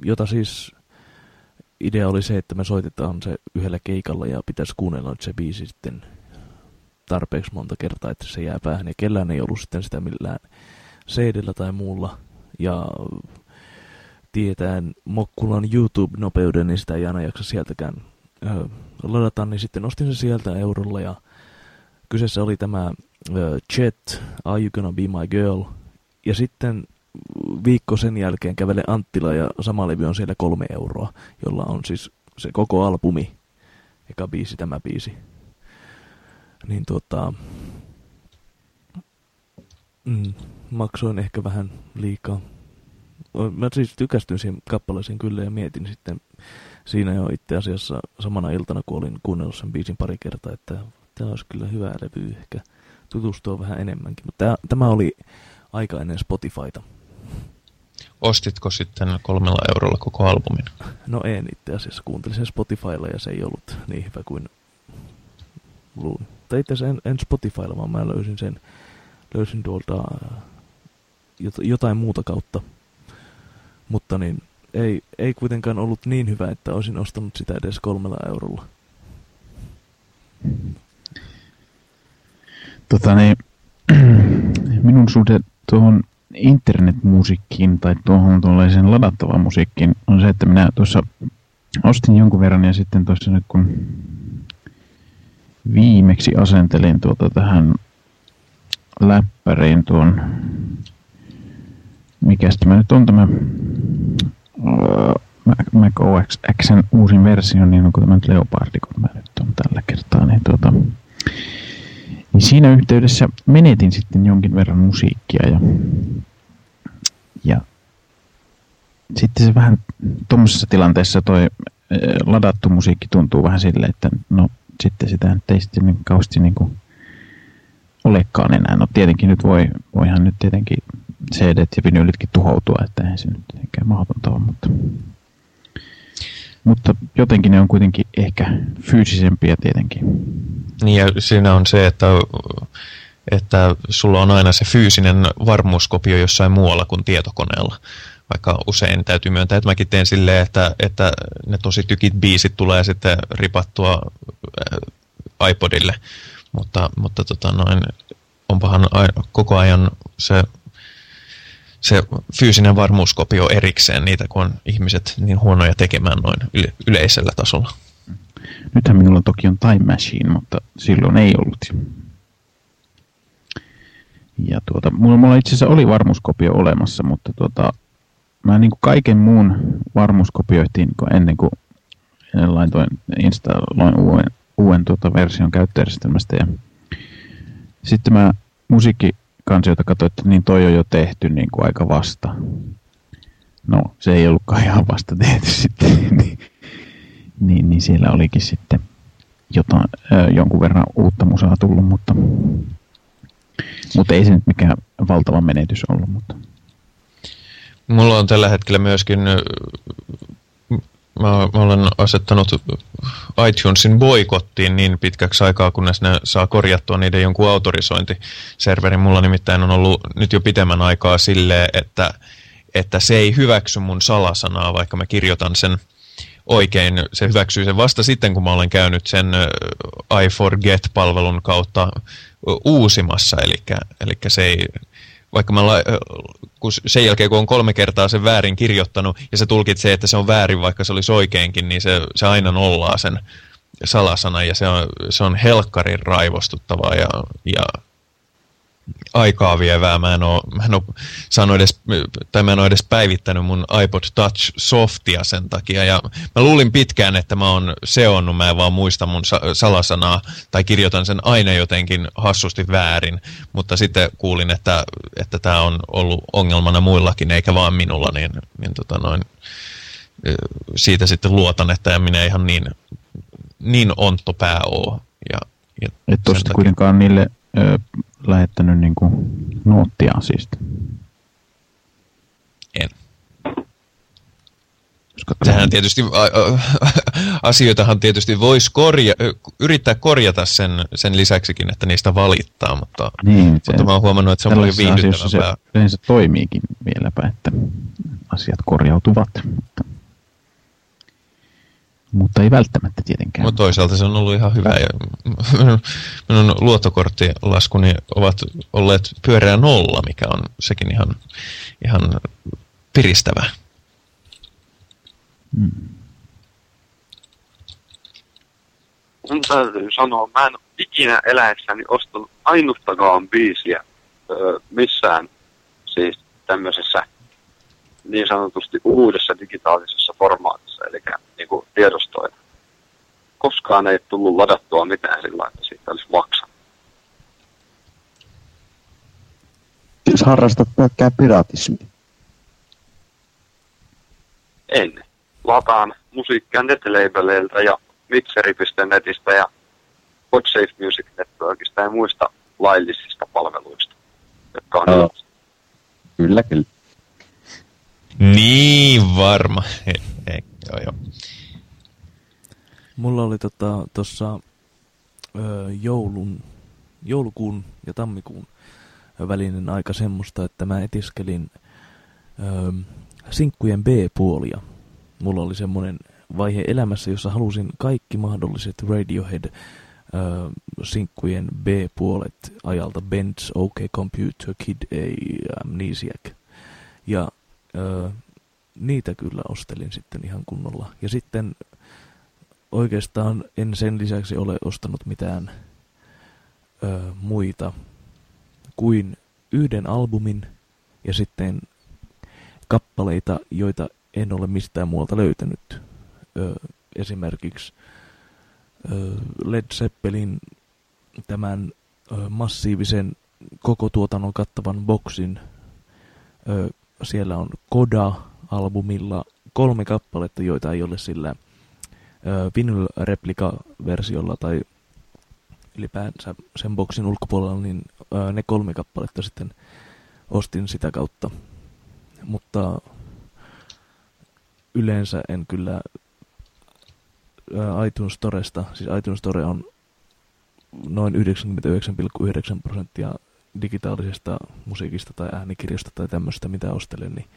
jota siis idea oli se, että me soitetaan se yhdellä keikalla ja pitäisi kuunnella se biisi sitten tarpeeksi monta kertaa, että se jää päähän. Ja kellään ei ollut sitten sitä millään cd tai muulla. Ja tietään Mokkulan YouTube-nopeuden, niin sitä ei aina jaksa sieltäkään ladata, niin sitten ostin se sieltä eurolla ja kyseessä oli tämä Chet, Are You Gonna Be My Girl? Ja sitten viikko sen jälkeen kävele Anttila ja sama levy on siellä kolme euroa, jolla on siis se koko albumi, eka biisi, tämä biisi. Niin tuota, mm, maksoin ehkä vähän liikaa. Mä siis tykästyin siihen kappaleeseen kyllä ja mietin sitten siinä jo itse asiassa samana iltana, kun olin kuunnellut sen biisin pari kertaa, että tämä olisi kyllä hyvä levy ehkä tutustua vähän enemmänkin. Mutta tämä oli aika ennen Spotifyta. Ostitko sitten kolmella eurolla koko albumin? No en itse asiassa. Kuuntelin sen Spotifylla ja se ei ollut niin hyvä kuin luulin. Tai itse asiassa en, en Spotifylla, vaan mä löysin sen löysin tuolta äh, jotain muuta kautta. Mutta niin, ei, ei kuitenkaan ollut niin hyvä, että olisin ostanut sitä edes kolmella eurolla. Tota niin, minun suhde tuohon internetmusiikkiin tai tuohon tuollaisen ladattavaan musiikkiin on se, että minä tuossa ostin jonkun verran ja sitten tuossa nyt kun viimeksi asentelin tuota tähän läppäriin tuon, mikä tämä nyt on tämä Mac OS Xn uusin versio, niin onko tämä nyt Leopardi, kun mä nyt on tällä kertaa, niin tuota, niin siinä yhteydessä menetin sitten jonkin verran musiikkia ja, ja sitten se vähän tuommoisessa tilanteessa toi eh, ladattu musiikki tuntuu vähän silleen, että no sitten sitä nyt ei sitten niin kauheasti niin kuin olekaan enää. No tietenkin nyt voi, voihan nyt tietenkin cd ja vinylitkin tuhoutua, että ei se nyt ehkä mahdotonta ole, mutta, mutta jotenkin ne on kuitenkin ehkä fyysisempiä tietenkin. Niin ja siinä on se, että, että sulla on aina se fyysinen varmuuskopio jossain muualla kuin tietokoneella. Vaikka usein täytyy myöntää, että mäkin teen silleen, että, että ne tosi tykit biisit tulee sitten ripattua äh, iPodille. Mutta, mutta tota noin, onpahan koko ajan se, se fyysinen varmuuskopio erikseen niitä, kun ihmiset niin huonoja tekemään noin yleisellä tasolla. Nythän minulla toki on Time Machine, mutta silloin ei ollut. Ja tuota, mulla, mulla itse asiassa oli varmuuskopio olemassa, mutta tuota, mä niin kuin kaiken muun varmuuskopioitiin niin ennen kuin laitoin, installoin uuden, uuden tuota version käyttöjärjestelmästä. Ja sitten mä musiikkikansioita katsoin, että niin toi on jo tehty niin kuin aika vasta. No, se ei ollutkaan ihan vasta tehty sitten. niin, niin, siellä olikin sitten jotain, ö, jonkun verran uutta musaa tullut, mutta, mutta ei se nyt mikään valtava menetys ollut. Mutta. Mulla on tällä hetkellä myöskin, mä, mä olen asettanut iTunesin boikottiin niin pitkäksi aikaa, kunnes ne saa korjattua niiden jonkun autorisointiserverin. Mulla nimittäin on ollut nyt jo pitemmän aikaa silleen, että, että se ei hyväksy mun salasanaa, vaikka mä kirjoitan sen oikein. Se hyväksyy sen vasta sitten, kun mä olen käynyt sen iForget-palvelun kautta uusimassa, eli, eli se ei vaikka mä la, kun sen jälkeen, kun on kolme kertaa sen väärin kirjoittanut, ja se tulkitsee, että se on väärin, vaikka se olisi oikeinkin, niin se, se aina nollaa sen salasana, ja se on, se on helkkarin raivostuttavaa, ja, ja aikaa vievää. Mä en ole, mä en ole saanut edes, tai mä en ole edes päivittänyt mun iPod Touch softia sen takia. Ja mä luulin pitkään, että mä oon seonnut, mä en vaan muista mun salasanaa, tai kirjoitan sen aina jotenkin hassusti väärin. Mutta sitten kuulin, että, että tämä on ollut ongelmana muillakin, eikä vaan minulla, niin, niin tota noin, siitä sitten luotan, että en minä ihan niin, niin onttopää oo. Ja, ja Et ole kuitenkaan niille ö, lähettänyt niin kuin nuottia siis. En. Tähän tietysti, asioitahan tietysti voisi korja, yrittää korjata sen, sen lisäksikin, että niistä valittaa, mutta, niin, se, mutta mä oon huomannut, että se on paljon viihdyttävämpää. Se yleensä toimiikin vieläpä, että asiat korjautuvat. Mutta mutta ei välttämättä tietenkään. Mutta toisaalta se on ollut ihan hyvä. Ja minun luottokorttilaskuni ovat olleet pyöreä nolla, mikä on sekin ihan, ihan piristävä. Hmm. Mun täytyy sanoa, mä en ole ikinä eläessäni ostanut ainuttakaan biisiä öö, missään siis tämmöisessä niin sanotusti uudessa digitaalisessa formaatissa, eli niin kuin tiedostoina. Koskaan ei tullut ladattua mitään sillä että siitä olisi maksanut. Siis harrastat pelkkää piratismia? En. Lataan musiikkia netlabeleiltä ja mixeri.netistä ja Podsafe Music Networkista ja muista laillisista palveluista, jotka on no. Kyllä, kyllä. Niin varma. Joo, joo. Mulla oli tuossa tota, joulun, joulukuun ja tammikuun välinen aika semmoista, että mä etiskelin ö, sinkkujen B-puolia. Mulla oli semmoinen vaihe elämässä, jossa halusin kaikki mahdolliset Radiohead ö, sinkkujen B-puolet ajalta Benz, OK Computer, Kid A, Amnesiac. Ja ö, niitä kyllä ostelin sitten ihan kunnolla. Ja sitten oikeastaan en sen lisäksi ole ostanut mitään ö, muita kuin yhden albumin ja sitten kappaleita, joita en ole mistään muualta löytänyt. Ö, esimerkiksi ö, Led Zeppelin tämän ö, massiivisen koko tuotannon kattavan boksin ö, siellä on Koda-albumilla kolme kappaletta, joita ei ole sillä vinyl-replika-versiolla tai ylipäänsä sen boksin ulkopuolella, niin ne kolme kappaletta sitten ostin sitä kautta. Mutta yleensä en kyllä iTunes Storesta, siis iTunes Store on noin 99,9 prosenttia digitaalisesta musiikista tai äänikirjasta tai tämmöistä, mitä ostelen, niin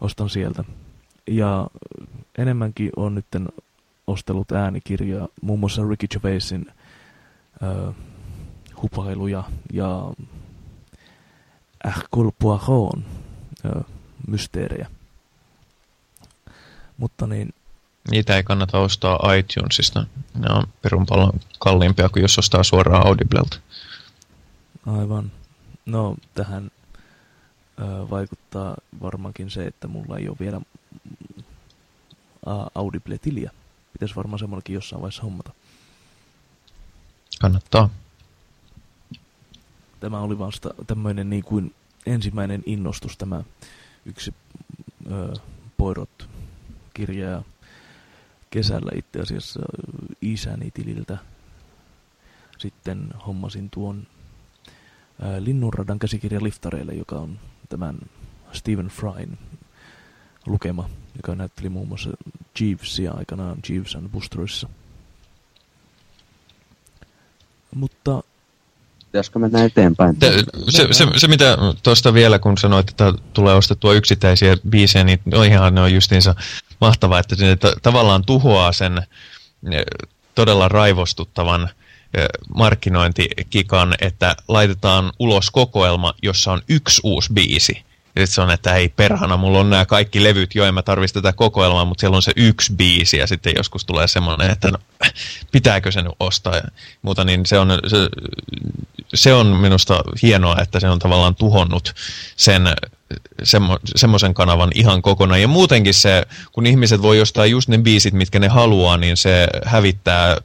ostan sieltä. Ja enemmänkin on nyt ostellut äänikirjaa, muun muassa Ricky Gervaisin äh, hupailuja ja Hercule Poirot äh, mysteerejä. Mutta niin... Niitä ei kannata ostaa iTunesista. Ne on perun paljon kalliimpia kuin jos ostaa suoraan Audiblelta. Aivan. No, tähän ö, vaikuttaa varmaankin se, että mulla ei ole vielä Audible-tiliä. Pitäisi varmaan semmoinenkin jossain vaiheessa hommata. Kannattaa. Tämä oli vasta tämmöinen niin kuin ensimmäinen innostus, tämä yksi ö, Poirot-kirja. Ja kesällä itse asiassa isäni tililtä sitten hommasin tuon Linnunradan käsikirja Liftareille, joka on tämän Stephen Fryn lukema, joka näytteli muun muassa Jeevesia aikanaan Jeeves and Busterissa. Mutta... Pitäisikö mennä eteenpäin? Te, se, se, se, mitä tuosta vielä, kun sanoit, että tulee ostettua yksittäisiä biisejä, niin no ihan ne on justiinsa mahtavaa, että se tavallaan tuhoaa sen todella raivostuttavan markkinointikikan, että laitetaan ulos kokoelma, jossa on yksi uusi biisi. Ja sitten se on, että hei perhana, mulla on nämä kaikki levyt jo, en mä tarvitse tätä kokoelmaa, mutta siellä on se yksi biisi ja sitten joskus tulee semmoinen, että no, pitääkö sen ostaa ja muuta, niin se on, se, se on minusta hienoa, että se on tavallaan tuhonnut sen semmo, semmoisen kanavan ihan kokonaan. Ja muutenkin se, kun ihmiset voi ostaa just ne biisit, mitkä ne haluaa, niin se hävittää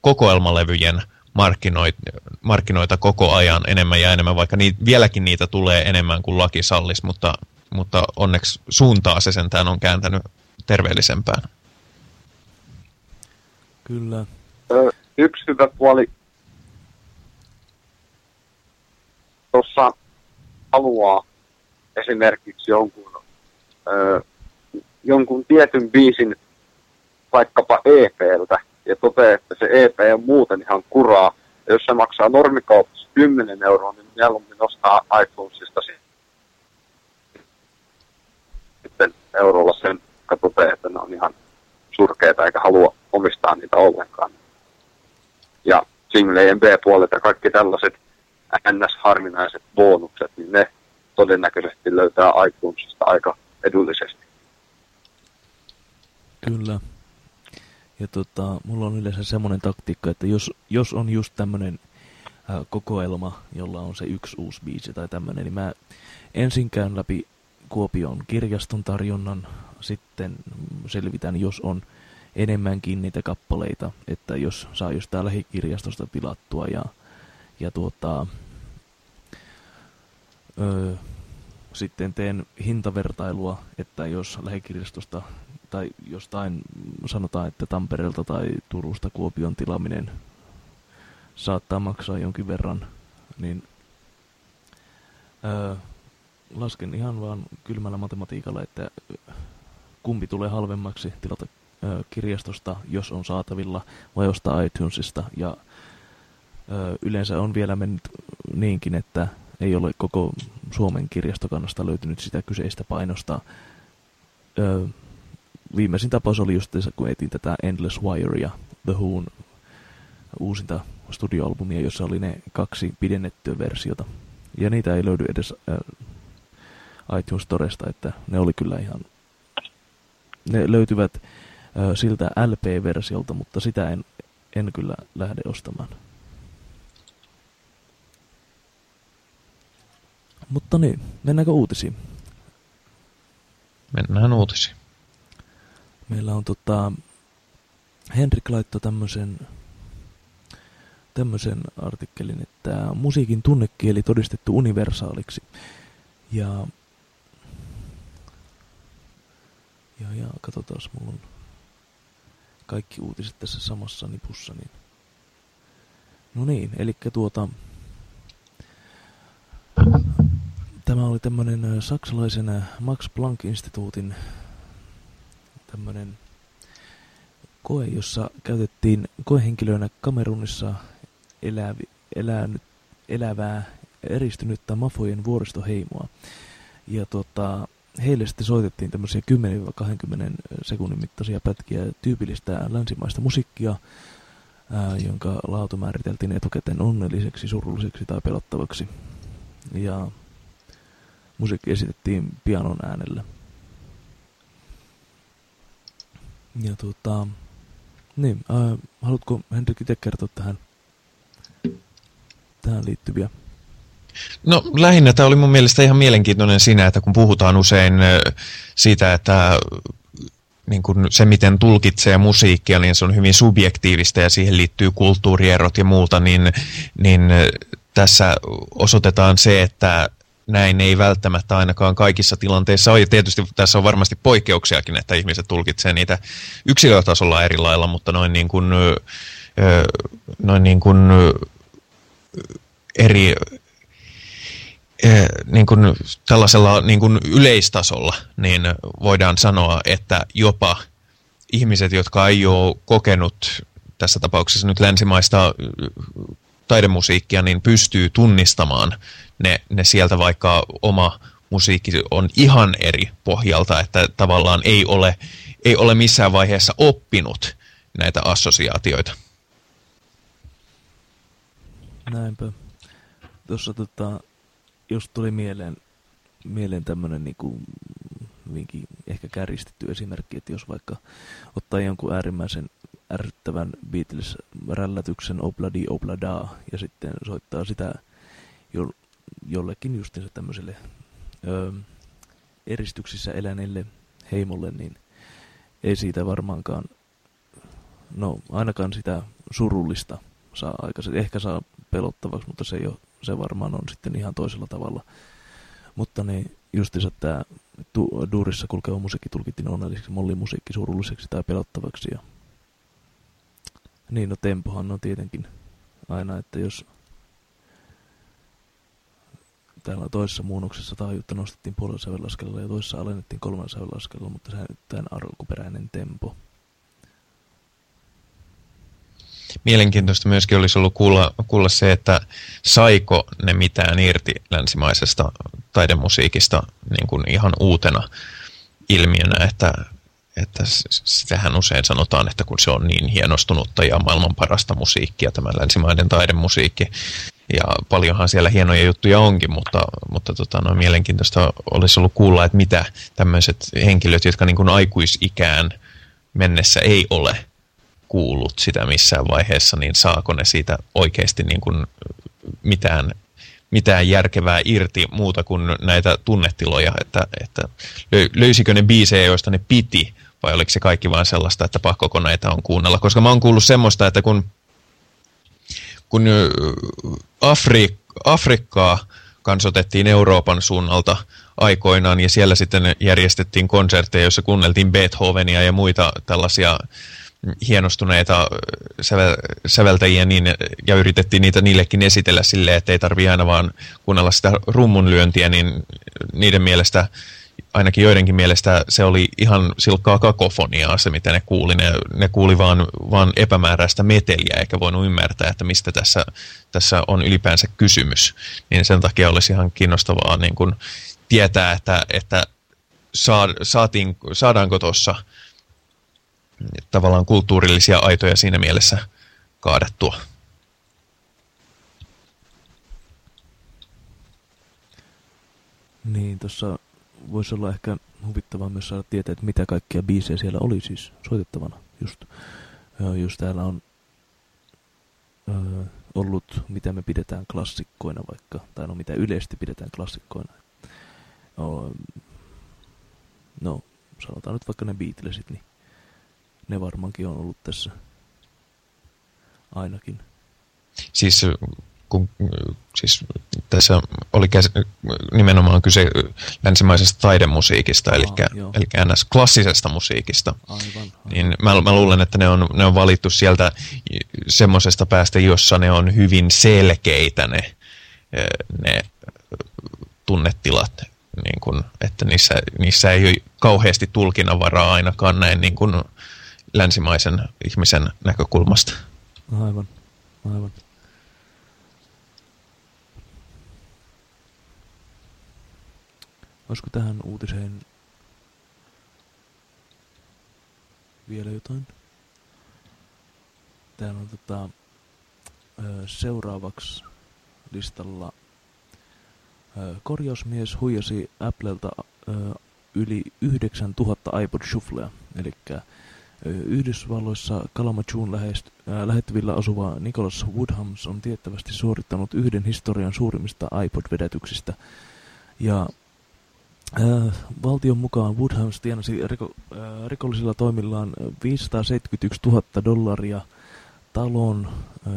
kokoelmalevyjen markkinoita, markkinoita koko ajan enemmän ja enemmän, vaikka ni, vieläkin niitä tulee enemmän kuin laki sallis, mutta, mutta onneksi suuntaa se sentään on kääntänyt terveellisempään. Kyllä. Ö, yksi hyvä puoli tuossa haluaa esimerkiksi jonkun, ö, jonkun tietyn biisin vaikkapa EPltä ja toteaa, että se EP on muuten ihan kuraa. Ja jos se maksaa normikaupassa 10 euroa, niin mieluummin nostaa iTunesista sitten eurolla sen, joka toteaa, että ne on ihan surkeita eikä halua omistaa niitä ollenkaan. Ja singlejen B-puolet ja kaikki tällaiset NS-harvinaiset bonukset, niin ne todennäköisesti löytää iTunesista aika edullisesti. Kyllä. Ja tota, mulla on yleensä semmoinen taktiikka, että jos, jos on just tämmöinen kokoelma, jolla on se yksi uusi biisi tai tämmöinen, niin mä ensin käyn läpi Kuopion kirjaston tarjonnan, sitten selvitän, jos on enemmänkin niitä kappaleita, että jos saa jostain lähikirjastosta tilattua ja, ja tuota, öö, sitten teen hintavertailua, että jos lähikirjastosta tai jostain sanotaan, että Tampereelta tai Turusta Kuopion tilaminen saattaa maksaa jonkin verran, niin öö, lasken ihan vaan kylmällä matematiikalla, että kumpi tulee halvemmaksi tilata öö, kirjastosta, jos on saatavilla, vai ostaa iTunesista. Ja öö, yleensä on vielä mennyt niinkin, että ei ole koko Suomen kirjastokannasta löytynyt sitä kyseistä painosta. Öö, viimeisin tapaus oli just kun etin tätä Endless Wirea, The Who'n uusinta studioalbumia, jossa oli ne kaksi pidennettyä versiota. Ja niitä ei löydy edes äh, iTunes Storesta, että ne oli kyllä ihan... Ne löytyvät äh, siltä LP-versiolta, mutta sitä en, en kyllä lähde ostamaan. Mutta niin, mennäänkö uutisiin? Mennään uutisiin. Meillä on tota, Henrik laittoi tämmöisen tämmöisen artikkelin, että musiikin tunnekieli todistettu universaaliksi. Ja, ja, ja katsotaan, mulla on kaikki uutiset tässä samassa nipussa. Niin. No niin, eli tuota, tämä oli tämmöinen saksalaisen Max Planck-instituutin tämmöinen koe, jossa käytettiin koehenkilöinä Kamerunissa elävi, elänyt, elävää eristynyttä mafojen vuoristoheimoa. Ja tota, heille sitten soitettiin tämmöisiä 10-20 sekunnin mittaisia pätkiä tyypillistä länsimaista musiikkia, ää, jonka laatu määriteltiin etukäteen onnelliseksi, surulliseksi tai pelottavaksi. Ja musiikki esitettiin pianon äänellä. Ja tota, niin, äh, haluatko Henrik itse kertoa tähän, tähän liittyviä? No lähinnä tämä oli mun mielestä ihan mielenkiintoinen siinä, että kun puhutaan usein siitä, että niin kuin se, miten tulkitsee musiikkia, niin se on hyvin subjektiivista ja siihen liittyy kulttuurierot ja muuta, niin, niin tässä osoitetaan se, että näin ei välttämättä ainakaan kaikissa tilanteissa ole. Ja tietysti tässä on varmasti poikkeuksiakin, että ihmiset tulkitsevat niitä yksilötasolla eri lailla, mutta noin niin kuin, noin niin kuin eri niin kuin tällaisella niin kuin yleistasolla niin voidaan sanoa, että jopa ihmiset, jotka ei ole kokenut tässä tapauksessa nyt länsimaista taidemusiikkia, niin pystyy tunnistamaan ne, ne sieltä vaikka oma musiikki on ihan eri pohjalta, että tavallaan ei ole, ei ole missään vaiheessa oppinut näitä assosiaatioita. Näinpä. Tuossa tota, jos tuli mieleen, mieleen tämmöinen niinku, ehkä kärjistetty esimerkki, että jos vaikka ottaa jonkun äärimmäisen ärsyttävän Beatles-rällätyksen Obladi Obladaa ja sitten soittaa sitä jollekin justiinsa tämmöiselle ö, eristyksissä eläneelle heimolle, niin ei siitä varmaankaan, no ainakaan sitä surullista saa aikaisemmin. Ehkä saa pelottavaksi, mutta se, jo, se varmaan on sitten ihan toisella tavalla. Mutta niin justiinsa tämä duurissa kulkeva musiikki tulkittiin onnelliseksi, mollimusiikki surulliseksi tai pelottavaksi. Ja... Niin, no tempohan on tietenkin aina, että jos täällä toisessa muunnoksessa taajuutta nostettiin puolella sävellaskelilla ja toisessa alennettiin kolmella sävellaskelilla, mutta on alkuperäinen tempo. Mielenkiintoista myöskin olisi ollut kuulla, kuulla se, että saiko ne mitään irti länsimaisesta taidemusiikista niin kuin ihan uutena ilmiönä, että, että sitähän usein sanotaan, että kun se on niin hienostunutta ja maailman parasta musiikkia, tämä länsimaiden taidemusiikki, ja paljonhan siellä hienoja juttuja onkin, mutta, mutta tota, no, mielenkiintoista olisi ollut kuulla, että mitä tämmöiset henkilöt, jotka niin kuin aikuisikään mennessä ei ole kuullut sitä missään vaiheessa, niin saako ne siitä oikeasti niin kuin mitään, mitään järkevää irti muuta kuin näitä tunnetiloja, että, että löysikö ne biisejä, joista ne piti, vai oliko se kaikki vain sellaista, että pakkoko näitä on kuunnella, koska mä oon kuullut semmoista, että kun kun Afri, Afrikkaa kansotettiin Euroopan suunnalta aikoinaan ja siellä sitten järjestettiin konsertteja, joissa kuunneltiin Beethovenia ja muita tällaisia hienostuneita sävel, säveltäjiä niin, ja yritettiin niitä niillekin esitellä silleen, että ei tarvitse aina vaan kuunnella sitä rummunlyöntiä, niin niiden mielestä ainakin joidenkin mielestä se oli ihan silkkaa kakofoniaa se, mitä ne kuuli. Ne, ne kuuli vaan, vaan epämääräistä meteliä, eikä voinut ymmärtää, että mistä tässä, tässä on ylipäänsä kysymys. Niin sen takia olisi ihan kiinnostavaa niin kuin tietää, että, että saa, saatiin, saadaanko tuossa tavallaan kulttuurillisia aitoja siinä mielessä kaadettua. Niin, tuossa voisi olla ehkä huvittavaa myös saada tietää, että mitä kaikkia biisejä siellä oli siis soitettavana. Just, jos täällä on ollut, mitä me pidetään klassikkoina vaikka, tai no mitä yleisesti pidetään klassikkoina. No sanotaan nyt vaikka ne Beatlesit, niin ne varmaankin on ollut tässä ainakin. Siis kun, siis tässä oli käs, nimenomaan kyse länsimaisesta taidemusiikista, eli, eli ns. klassisesta musiikista. Aivan, aivan. Niin mä, mä luulen, että ne on, ne on valittu sieltä semmoisesta päästä, jossa ne on hyvin selkeitä ne, ne tunnetilat. Niin kun, että niissä, niissä ei ole kauheasti tulkinnanvaraa ainakaan näin niin kun länsimaisen ihmisen näkökulmasta. Aivan, aivan. Olisiko tähän uutiseen vielä jotain? Täällä on tota, seuraavaksi listalla korjausmies huijasi Applelta yli 9000 iPod Shufflea, eli Yhdysvalloissa Kalamachuun äh, lähettyvillä asuva Nicholas Woodhams on tiettävästi suorittanut yhden historian suurimmista iPod-vedätyksistä. Ja Äh, valtion mukaan Woodhouse tienasi riko, äh, rikollisilla toimillaan 571 000 dollaria talon, äh,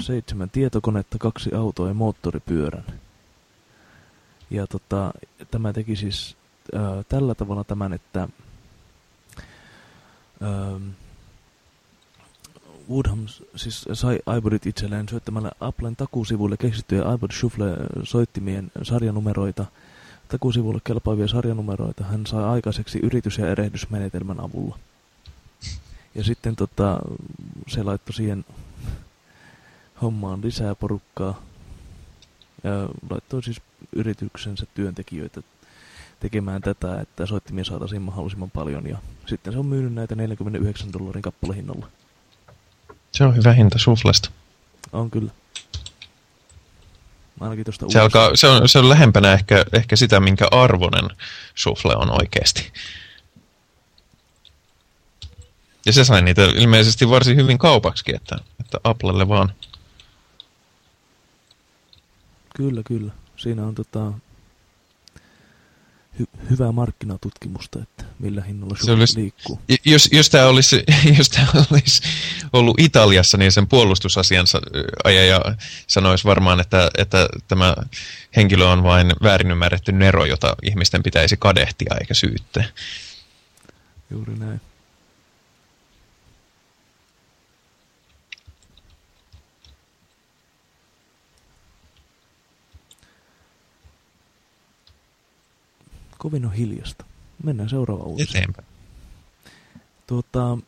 seitsemän tietokonetta, kaksi autoa ja moottoripyörän. Ja tota, tämä teki siis äh, tällä tavalla tämän, että äh, Woodham siis sai iPodit itselleen syöttämällä Applen takuusivuille keksittyjä iPod Shuffle-soittimien sarjanumeroita – takusivulle kelpaavia sarjanumeroita hän sai aikaiseksi yritys- ja erehdysmenetelmän avulla. Ja sitten tota, se laittoi siihen hommaan lisää porukkaa. Ja laittoi siis yrityksensä työntekijöitä tekemään tätä, että soittimia saataisiin mahdollisimman paljon. Ja sitten se on myynyt näitä 49 dollarin kappalehinnalla. Se on hyvä hinta suflesta. On kyllä. Ainakin se, alkaa, se, on, se on lähempänä ehkä, ehkä sitä, minkä arvonen sufle on oikeasti. Ja se sai niitä ilmeisesti varsin hyvin kaupaksi, että, että Applelle vaan. Kyllä, kyllä. Siinä on tota, hy hyvää markkinatutkimusta, että millä hinnalla se olisi, liikkuu. Jos, jos tämä olisi, jos tämä olisi ollut Italiassa, niin sen puolustusasiansa ajaja sanoisi varmaan, että, että tämä henkilö on vain väärin ymmärretty nero, jota ihmisten pitäisi kadehtia eikä syyttää. Juuri näin. Kovin on hiljasta. Mennään seuraavaan uutiseen. Eteenpäin. Tuota,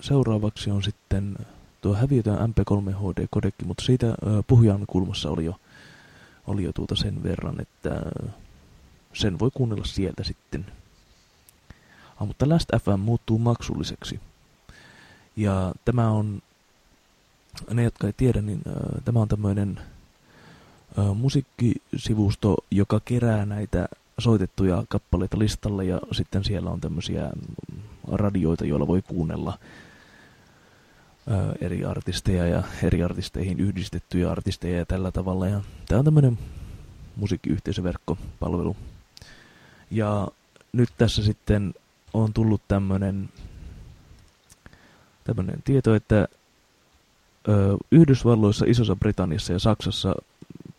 seuraavaksi on sitten tuo häviötön MP3 HD-kodekki, mutta siitä puhujan kulmassa oli jo, oli jo tuota sen verran, että sen voi kuunnella sieltä sitten. Ah, mutta Last FM muuttuu maksulliseksi. Ja tämä on, ne jotka ei tiedä, niin tämä on tämmöinen musiikkisivusto, joka kerää näitä soitettuja kappaleita listalle ja sitten siellä on tämmöisiä radioita, joilla voi kuunnella eri artisteja ja eri artisteihin yhdistettyjä artisteja ja tällä tavalla. Ja tämä on tämmöinen musiikkiyhteisöverkkopalvelu. Ja nyt tässä sitten on tullut tämmöinen, tämmöinen tieto, että Yhdysvalloissa, Isossa Britanniassa ja Saksassa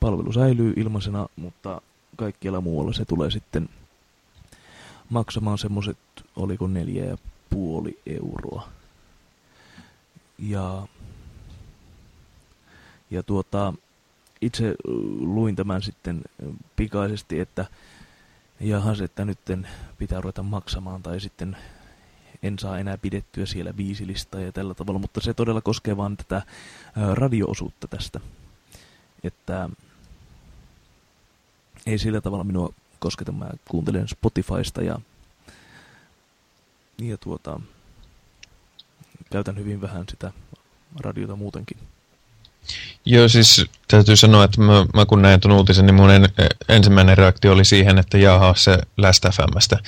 palvelu säilyy ilmaisena, mutta kaikkialla muualla se tulee sitten maksamaan semmoset, oliko neljä ja puoli euroa. Ja, ja tuota, itse luin tämän sitten pikaisesti, että jahas, että nyt pitää ruveta maksamaan tai sitten en saa enää pidettyä siellä viisilistä ja tällä tavalla, mutta se todella koskee vain tätä radioosuutta tästä. Että ei sillä tavalla minua kosketa. Mä kuuntelen Spotifysta ja, ja tuota, käytän hyvin vähän sitä radiota muutenkin. Joo, siis täytyy sanoa, että mä, mä kun näin tuon uutisen, niin mun en, ensimmäinen reaktio oli siihen, että jaha, se Last FMstä.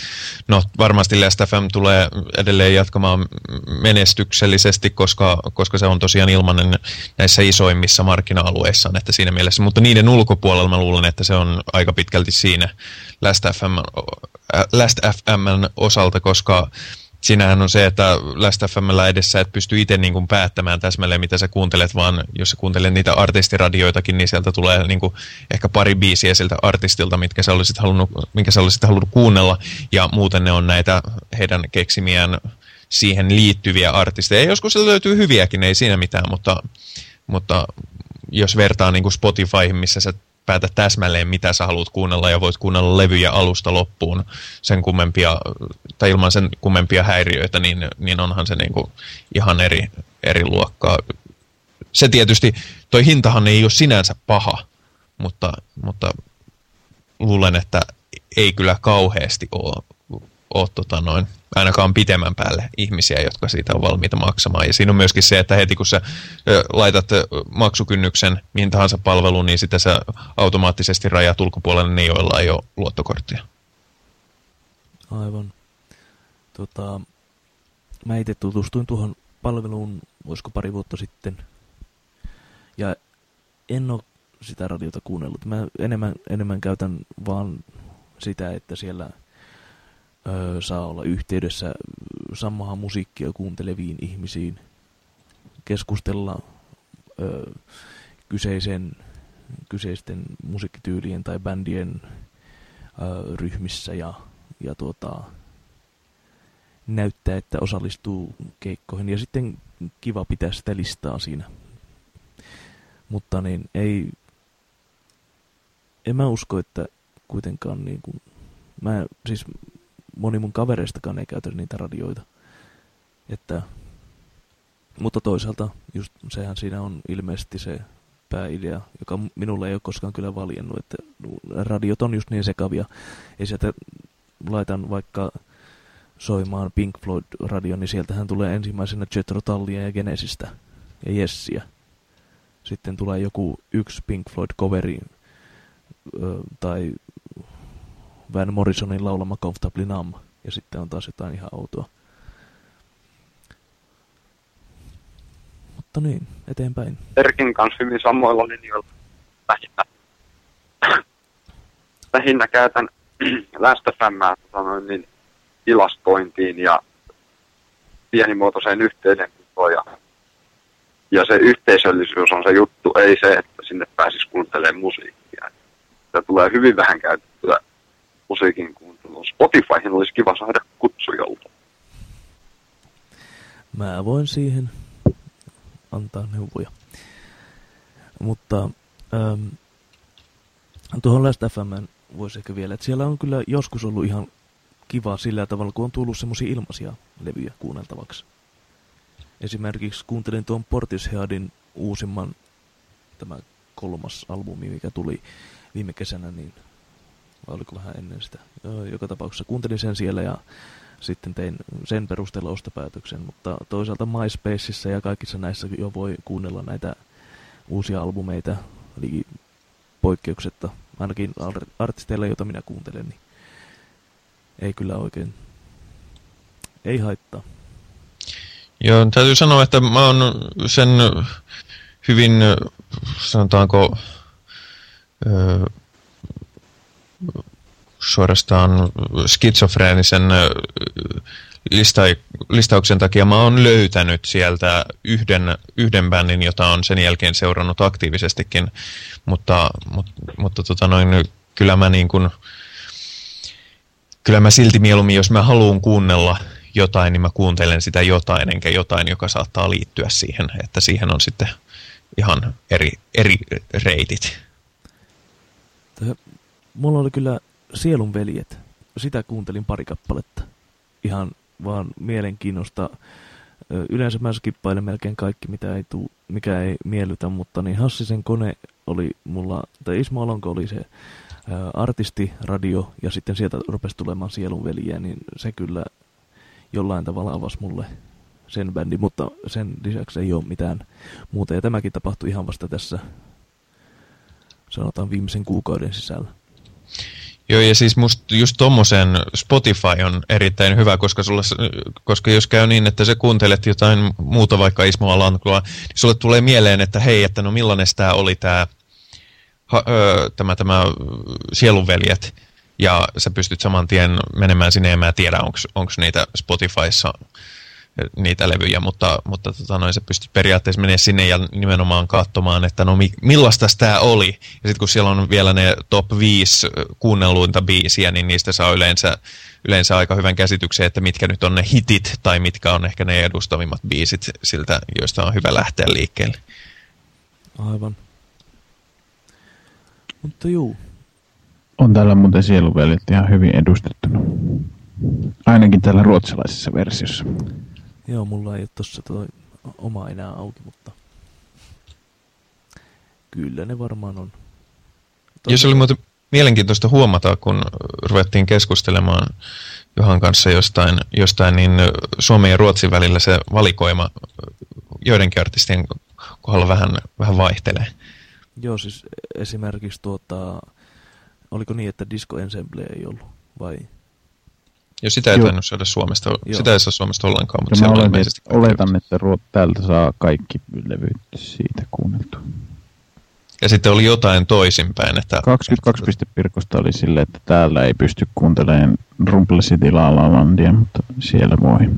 No, varmasti Last FM tulee edelleen jatkamaan menestyksellisesti, koska, koska se on tosiaan ilmanen näissä isoimmissa markkina-alueissa, että siinä mielessä. Mutta niiden ulkopuolella mä luulen, että se on aika pitkälti siinä Last FM, Last FMn osalta, koska siinähän on se, että Last FMllä edessä et pysty itse niin kuin päättämään täsmälleen, mitä sä kuuntelet, vaan jos sä kuuntelet niitä artistiradioitakin, niin sieltä tulee niin kuin ehkä pari biisiä siltä artistilta, mitkä sä olisit halunnut, minkä sä olisit halunnut kuunnella, ja muuten ne on näitä heidän keksimiään siihen liittyviä artisteja. Joskus se löytyy hyviäkin, ei siinä mitään, mutta, mutta jos vertaa niin kuin Spotifyhin, missä sä päätä täsmälleen, mitä sä haluat kuunnella ja voit kuunnella levyjä alusta loppuun sen kummempia, tai ilman sen kummempia häiriöitä, niin, niin onhan se niinku ihan eri, eri luokkaa. Se tietysti, toi hintahan ei ole sinänsä paha, mutta, mutta luulen, että ei kyllä kauheasti ole, ole tota noin, ainakaan pitemmän päälle ihmisiä, jotka siitä on valmiita maksamaan. Ja siinä on myöskin se, että heti kun sä laitat maksukynnyksen mihin tahansa palveluun, niin sitä sä automaattisesti rajat ulkopuolelle ne, joilla ei ole luottokorttia. Aivan. Tota, mä itse tutustuin tuohon palveluun, voisiko pari vuotta sitten. Ja en ole sitä radiota kuunnellut. Mä enemmän, enemmän käytän vaan sitä, että siellä – ö, saa olla yhteydessä samaa musiikkia kuunteleviin ihmisiin, keskustella ö, kyseisen, kyseisten musiikkityylien tai bändien ö, ryhmissä ja, ja tuota, näyttää, että osallistuu keikkoihin. Ja sitten kiva pitää sitä listaa siinä. Mutta niin ei, en mä usko, että kuitenkaan niin kuin, mä siis moni mun kavereistakaan ei käytä niitä radioita. Että mutta toisaalta just sehän siinä on ilmeisesti se pääidea, joka minulle ei ole koskaan kyllä valjennut, että radiot on just niin sekavia. Ei sieltä laitan vaikka soimaan Pink Floyd-radio, niin sieltähän tulee ensimmäisenä Jethro Tullia ja Genesistä ja Jessiä. Sitten tulee joku yksi Pink Floyd-coveri tai Van Morrisonin laulama Comfortably Numb, ja sitten on taas jotain ihan outoa. Mutta niin, eteenpäin. Erkin kanssa hyvin samoilla linjoilla. Lähinnä, lähinnä käytän lästöfämmää tota niin, tilastointiin ja pienimuotoiseen yhteydenpitoon. Ja, ja se yhteisöllisyys on se juttu, ei se, että sinne pääsisi kuuntelemaan musiikkia. Sitä tulee hyvin vähän käytettyä musiikin kuunteluun. Spotifyhin olisi kiva saada kutsu jolta. Mä voin siihen antaa neuvoja. Mutta ähm, tuohon Last FM voisi ehkä vielä, että siellä on kyllä joskus ollut ihan kiva sillä tavalla, kun on tullut semmoisia ilmaisia levyjä kuunneltavaksi. Esimerkiksi kuuntelin tuon Portisheadin uusimman, tämä kolmas albumi, mikä tuli viime kesänä, niin vai oliko vähän ennen sitä. Joka tapauksessa kuuntelin sen siellä ja sitten tein sen perusteella ostopäätöksen, mutta toisaalta MySpaceissa ja kaikissa näissä jo voi kuunnella näitä uusia albumeita, eli poikkeuksetta, ainakin artisteilla, joita minä kuuntelen, niin ei kyllä oikein, ei haittaa. Joo, täytyy sanoa, että mä oon sen hyvin, sanotaanko, suorastaan skitsofreenisen lista, listauksen takia mä oon löytänyt sieltä yhden, yhden bändin, jota on sen jälkeen seurannut aktiivisestikin, mutta, mutta, mutta tota noin, kyllä mä niin kuin, kyllä mä silti mieluummin, jos mä haluan kuunnella jotain, niin mä kuuntelen sitä jotain, enkä jotain, joka saattaa liittyä siihen, että siihen on sitten ihan eri, eri reitit. Mulla oli kyllä Sielunveljet. Sitä kuuntelin pari kappaletta. Ihan vaan mielenkiinnosta. Yleensä mä skippailen melkein kaikki, mitä ei tuu, mikä ei miellytä, mutta niin Hassisen kone oli mulla, tai Ismo Alonko oli se artisti, radio, ja sitten sieltä rupesi tulemaan Sielunveljiä, niin se kyllä jollain tavalla avasi mulle sen bändi, mutta sen lisäksi ei ole mitään muuta. Ja tämäkin tapahtui ihan vasta tässä, sanotaan viimeisen kuukauden sisällä. Joo, ja siis musta just tommosen Spotify on erittäin hyvä, koska, sulla, koska jos käy niin, että sä kuuntelet jotain muuta, vaikka Ismo Alankloa, niin sulle tulee mieleen, että hei, että no millainen tämä oli tämä, tämä, tämä Sielunveljet, ja sä pystyt saman tien menemään sinne, ja mä tiedä, onko niitä Spotifyssa niitä levyjä, mutta, mutta tota noin, sä pystyt periaatteessa menemään sinne ja nimenomaan katsomaan, että no mi, millaista tämä oli. Ja sitten kun siellä on vielä ne top 5 kuunnelluinta biisiä, niin niistä saa yleensä, yleensä aika hyvän käsityksen, että mitkä nyt on ne hitit tai mitkä on ehkä ne edustavimmat biisit siltä, joista on hyvä lähteä liikkeelle. Aivan. Mutta juu. On täällä muuten sieluvelit ihan hyvin edustettuna. Ainakin täällä ruotsalaisessa versiossa. Joo, mulla ei ole tossa toi oma enää auki, mutta kyllä ne varmaan on. Totta. Jos oli muuten mielenkiintoista huomata, kun ruvettiin keskustelemaan Johan kanssa jostain, jostain niin Suomen ja Ruotsin välillä se valikoima joidenkin artistien kohdalla vähän, vähän vaihtelee. Joo, siis esimerkiksi tuota, oliko niin, että Disco Ensemble ei ollut, vai ja sitä ei tainnut saada Suomesta, Joo. sitä ei saa Suomesta ollenkaan, mutta se on ilmeisesti Oletan, että täältä saa kaikki levyt siitä kuunneltu. Ja sitten oli jotain toisinpäin, että... 22 Pirkosta oli sille, että täällä ei pysty kuuntelemaan Rumble City La La Landia, mutta siellä voi.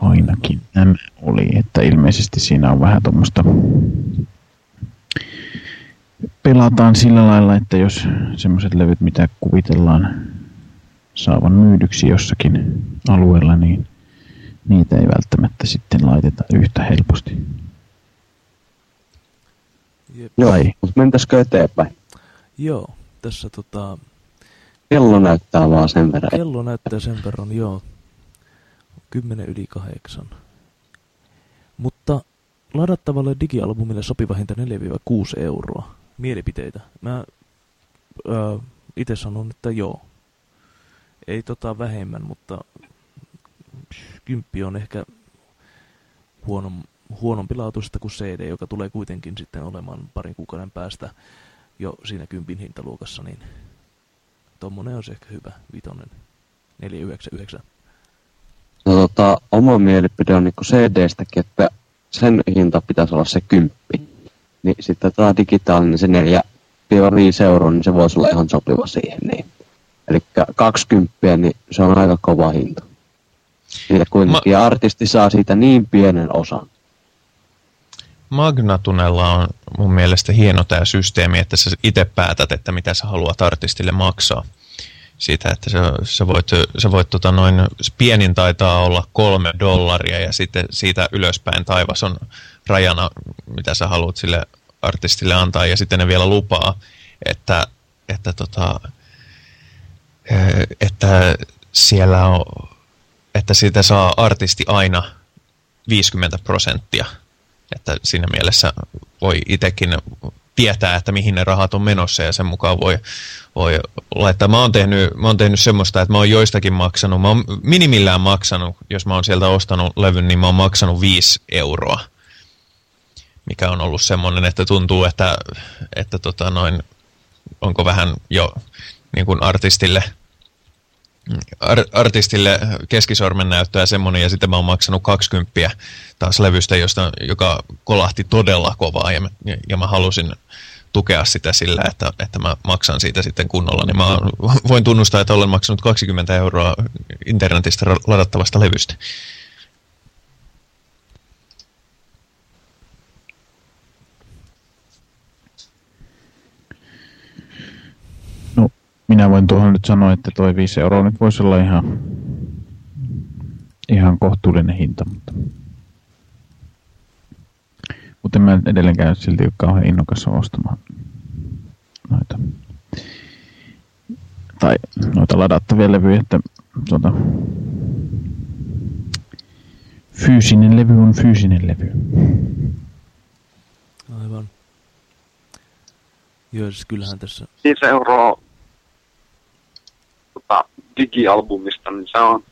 Ainakin nämä oli, että ilmeisesti siinä on vähän tuommoista pelataan sillä lailla, että jos semmoiset levyt, mitä kuvitellaan saavan myydyksi jossakin alueella, niin niitä ei välttämättä sitten laiteta yhtä helposti. Jep. Joo, mutta mentäisikö eteenpäin? Joo, tässä tota... Kello näyttää vaan sen verran. Kello näyttää sen verran, joo. 10 yli 8. Mutta ladattavalle digialbumille sopiva hinta 4-6 euroa. Mielipiteitä. Mä itse sanon, että joo. Ei tota vähemmän, mutta kymppi on ehkä huono, huonompi laatuisesta kuin CD, joka tulee kuitenkin sitten olemaan parin kuukauden päästä jo siinä kympin hintaluokassa, niin tommonen on ehkä hyvä, vitonen, 499. No tota, oma mielipide on niinku CD-stäkin, että sen hinta pitäisi olla se kymppi. Niin sitten tämä digitaalinen se 4-5 euroa, niin se voisi olla ihan sopiva siihen. Niin. Eli 20, niin se on aika kova hinta. Siitä kuitenkin Ma- artisti saa siitä niin pienen osan. Magnatunella on mun mielestä hieno tämä systeemi, että sä itse päätät, että mitä sä haluat artistille maksaa. Siitä, että sä, sä voit, sä voit tota noin, pienin taitaa olla kolme dollaria ja sitten siitä ylöspäin taivas on rajana, mitä sä haluat sille artistille antaa. Ja sitten ne vielä lupaa, että, että, tota, että siellä on, että siitä saa artisti aina 50 prosenttia. Että siinä mielessä voi itsekin tietää, että mihin ne rahat on menossa ja sen mukaan voi, voi laittaa. Mä oon, tehnyt, mä oon tehnyt semmoista, että mä oon joistakin maksanut, mä oon minimillään maksanut, jos mä oon sieltä ostanut levyn, niin mä oon maksanut 5 euroa. Mikä on ollut semmoinen, että tuntuu, että, että tota noin, onko vähän jo niin kuin artistille – artistille keskisormen näyttää semmoinen, ja sitten mä oon maksanut 20 taas levystä, josta, joka kolahti todella kovaa, ja mä, ja mä halusin tukea sitä sillä, että, että mä maksan siitä sitten kunnolla, niin mä voin tunnustaa, että olen maksanut 20 euroa internetistä ladattavasta levystä. Minä voin tuohon nyt sanoa, että toi 5 euroa nyt voisi olla ihan, ihan kohtuullinen hinta, mutta, mutta en mä edelleenkään silti ole kauhean innokas ostamaan noita, tai noita ladattavia levyjä, että tuota, fyysinen levy on fyysinen levy. Aivan. Joo, siis kyllähän tässä... 5 euroa tota, digialbumista, niin se on,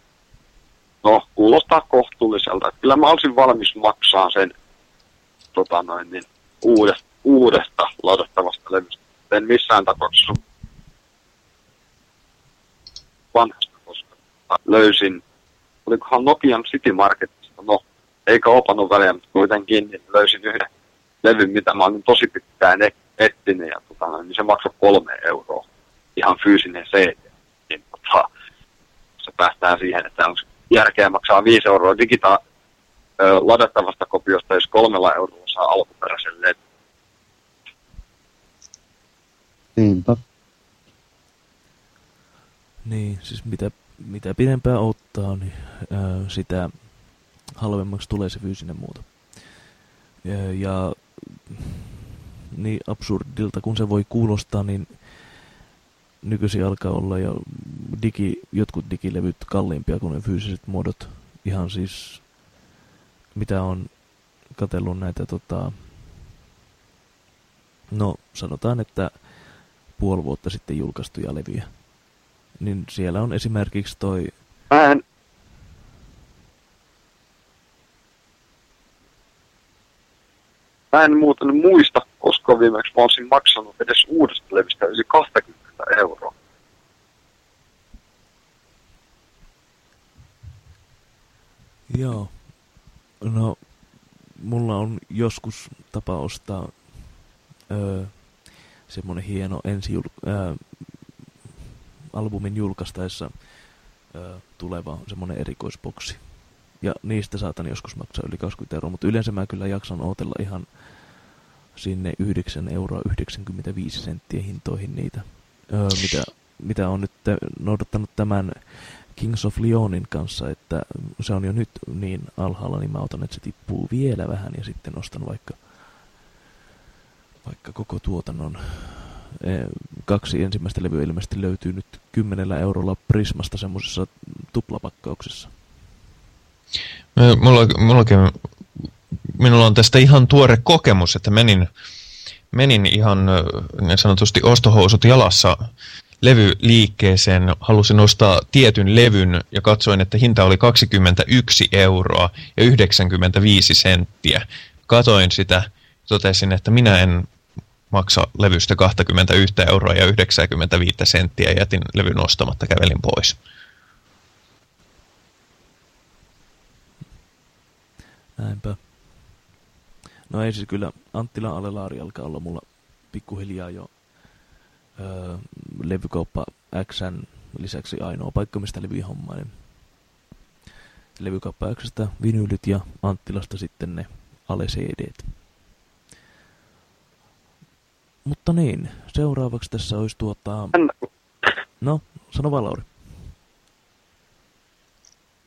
no, kuulostaa kohtuulliselta. Kyllä mä olisin valmis maksaa sen tota noin, niin, uudesta, uudesta ladattavasta levystä. En missään tapauksessa vanhasta, koska löysin, olikohan Nokian City Marketista, no, eikä opannut väliä, mutta kuitenkin niin löysin yhden levyn, mitä mä olin tosi pitkään etsinyt, ja tota, niin se maksoi kolme euroa. Ihan fyysinen CD päästään siihen, että onko järkeä maksaa 5 euroa digita- ladattavasta kopiosta, jos kolmella eurolla saa alkuperäisen LED. Niinpä. Niin, siis mitä, mitä pidempään ottaa, niin ää, sitä halvemmaksi tulee se fyysinen muuto. Ja, ja niin absurdilta kun se voi kuulostaa, niin nykyisin alkaa olla jo digi, jotkut digilevyt kalliimpia kuin ne fyysiset muodot. Ihan siis, mitä on katsellut näitä, tota, no sanotaan, että puoli vuotta sitten julkaistuja levyjä. Niin siellä on esimerkiksi toi... En, Mä en muuten muista, koska viimeksi mä olisin maksanut edes uudesta levystä yli 20 euroa. Joo. No, mulla on joskus tapa ostaa öö, semmonen hieno ensi öö, albumin julkaistaessa öö, tuleva semmonen erikoisboksi. Ja niistä saatan joskus maksaa yli 20 euroa, mutta yleensä mä kyllä jaksan odotella ihan sinne 9 euroa 95 senttiä hintoihin niitä öö, mitä, mitä on nyt noudattanut tämän Kings of Leonin kanssa, että se on jo nyt niin alhaalla, niin mä otan, että se tippuu vielä vähän ja sitten nostan vaikka, vaikka koko tuotannon. Kaksi ensimmäistä levyä ilmeisesti löytyy nyt kymmenellä eurolla Prismasta semmoisessa tuplapakkauksessa. Mulla, mullakin, minulla on tästä ihan tuore kokemus, että menin, menin ihan niin sanotusti ostohousut jalassa levyliikkeeseen, halusin ostaa tietyn levyn ja katsoin, että hinta oli 21 euroa ja 95 senttiä. Katoin sitä, totesin, että minä en maksa levystä 21 euroa ja 95 senttiä ja jätin levyn ostamatta, kävelin pois. Näinpä. No ei siis kyllä, Anttilan Alelaari alkaa olla mulla pikkuhiljaa jo öö, levykauppa Xn lisäksi ainoa paikka, mistä levy hommainen. Levykauppa Xstä vinyylit ja Anttilasta sitten ne ale -CDt. Mutta niin, seuraavaksi tässä olisi tuota... No, sano vaan Lauri.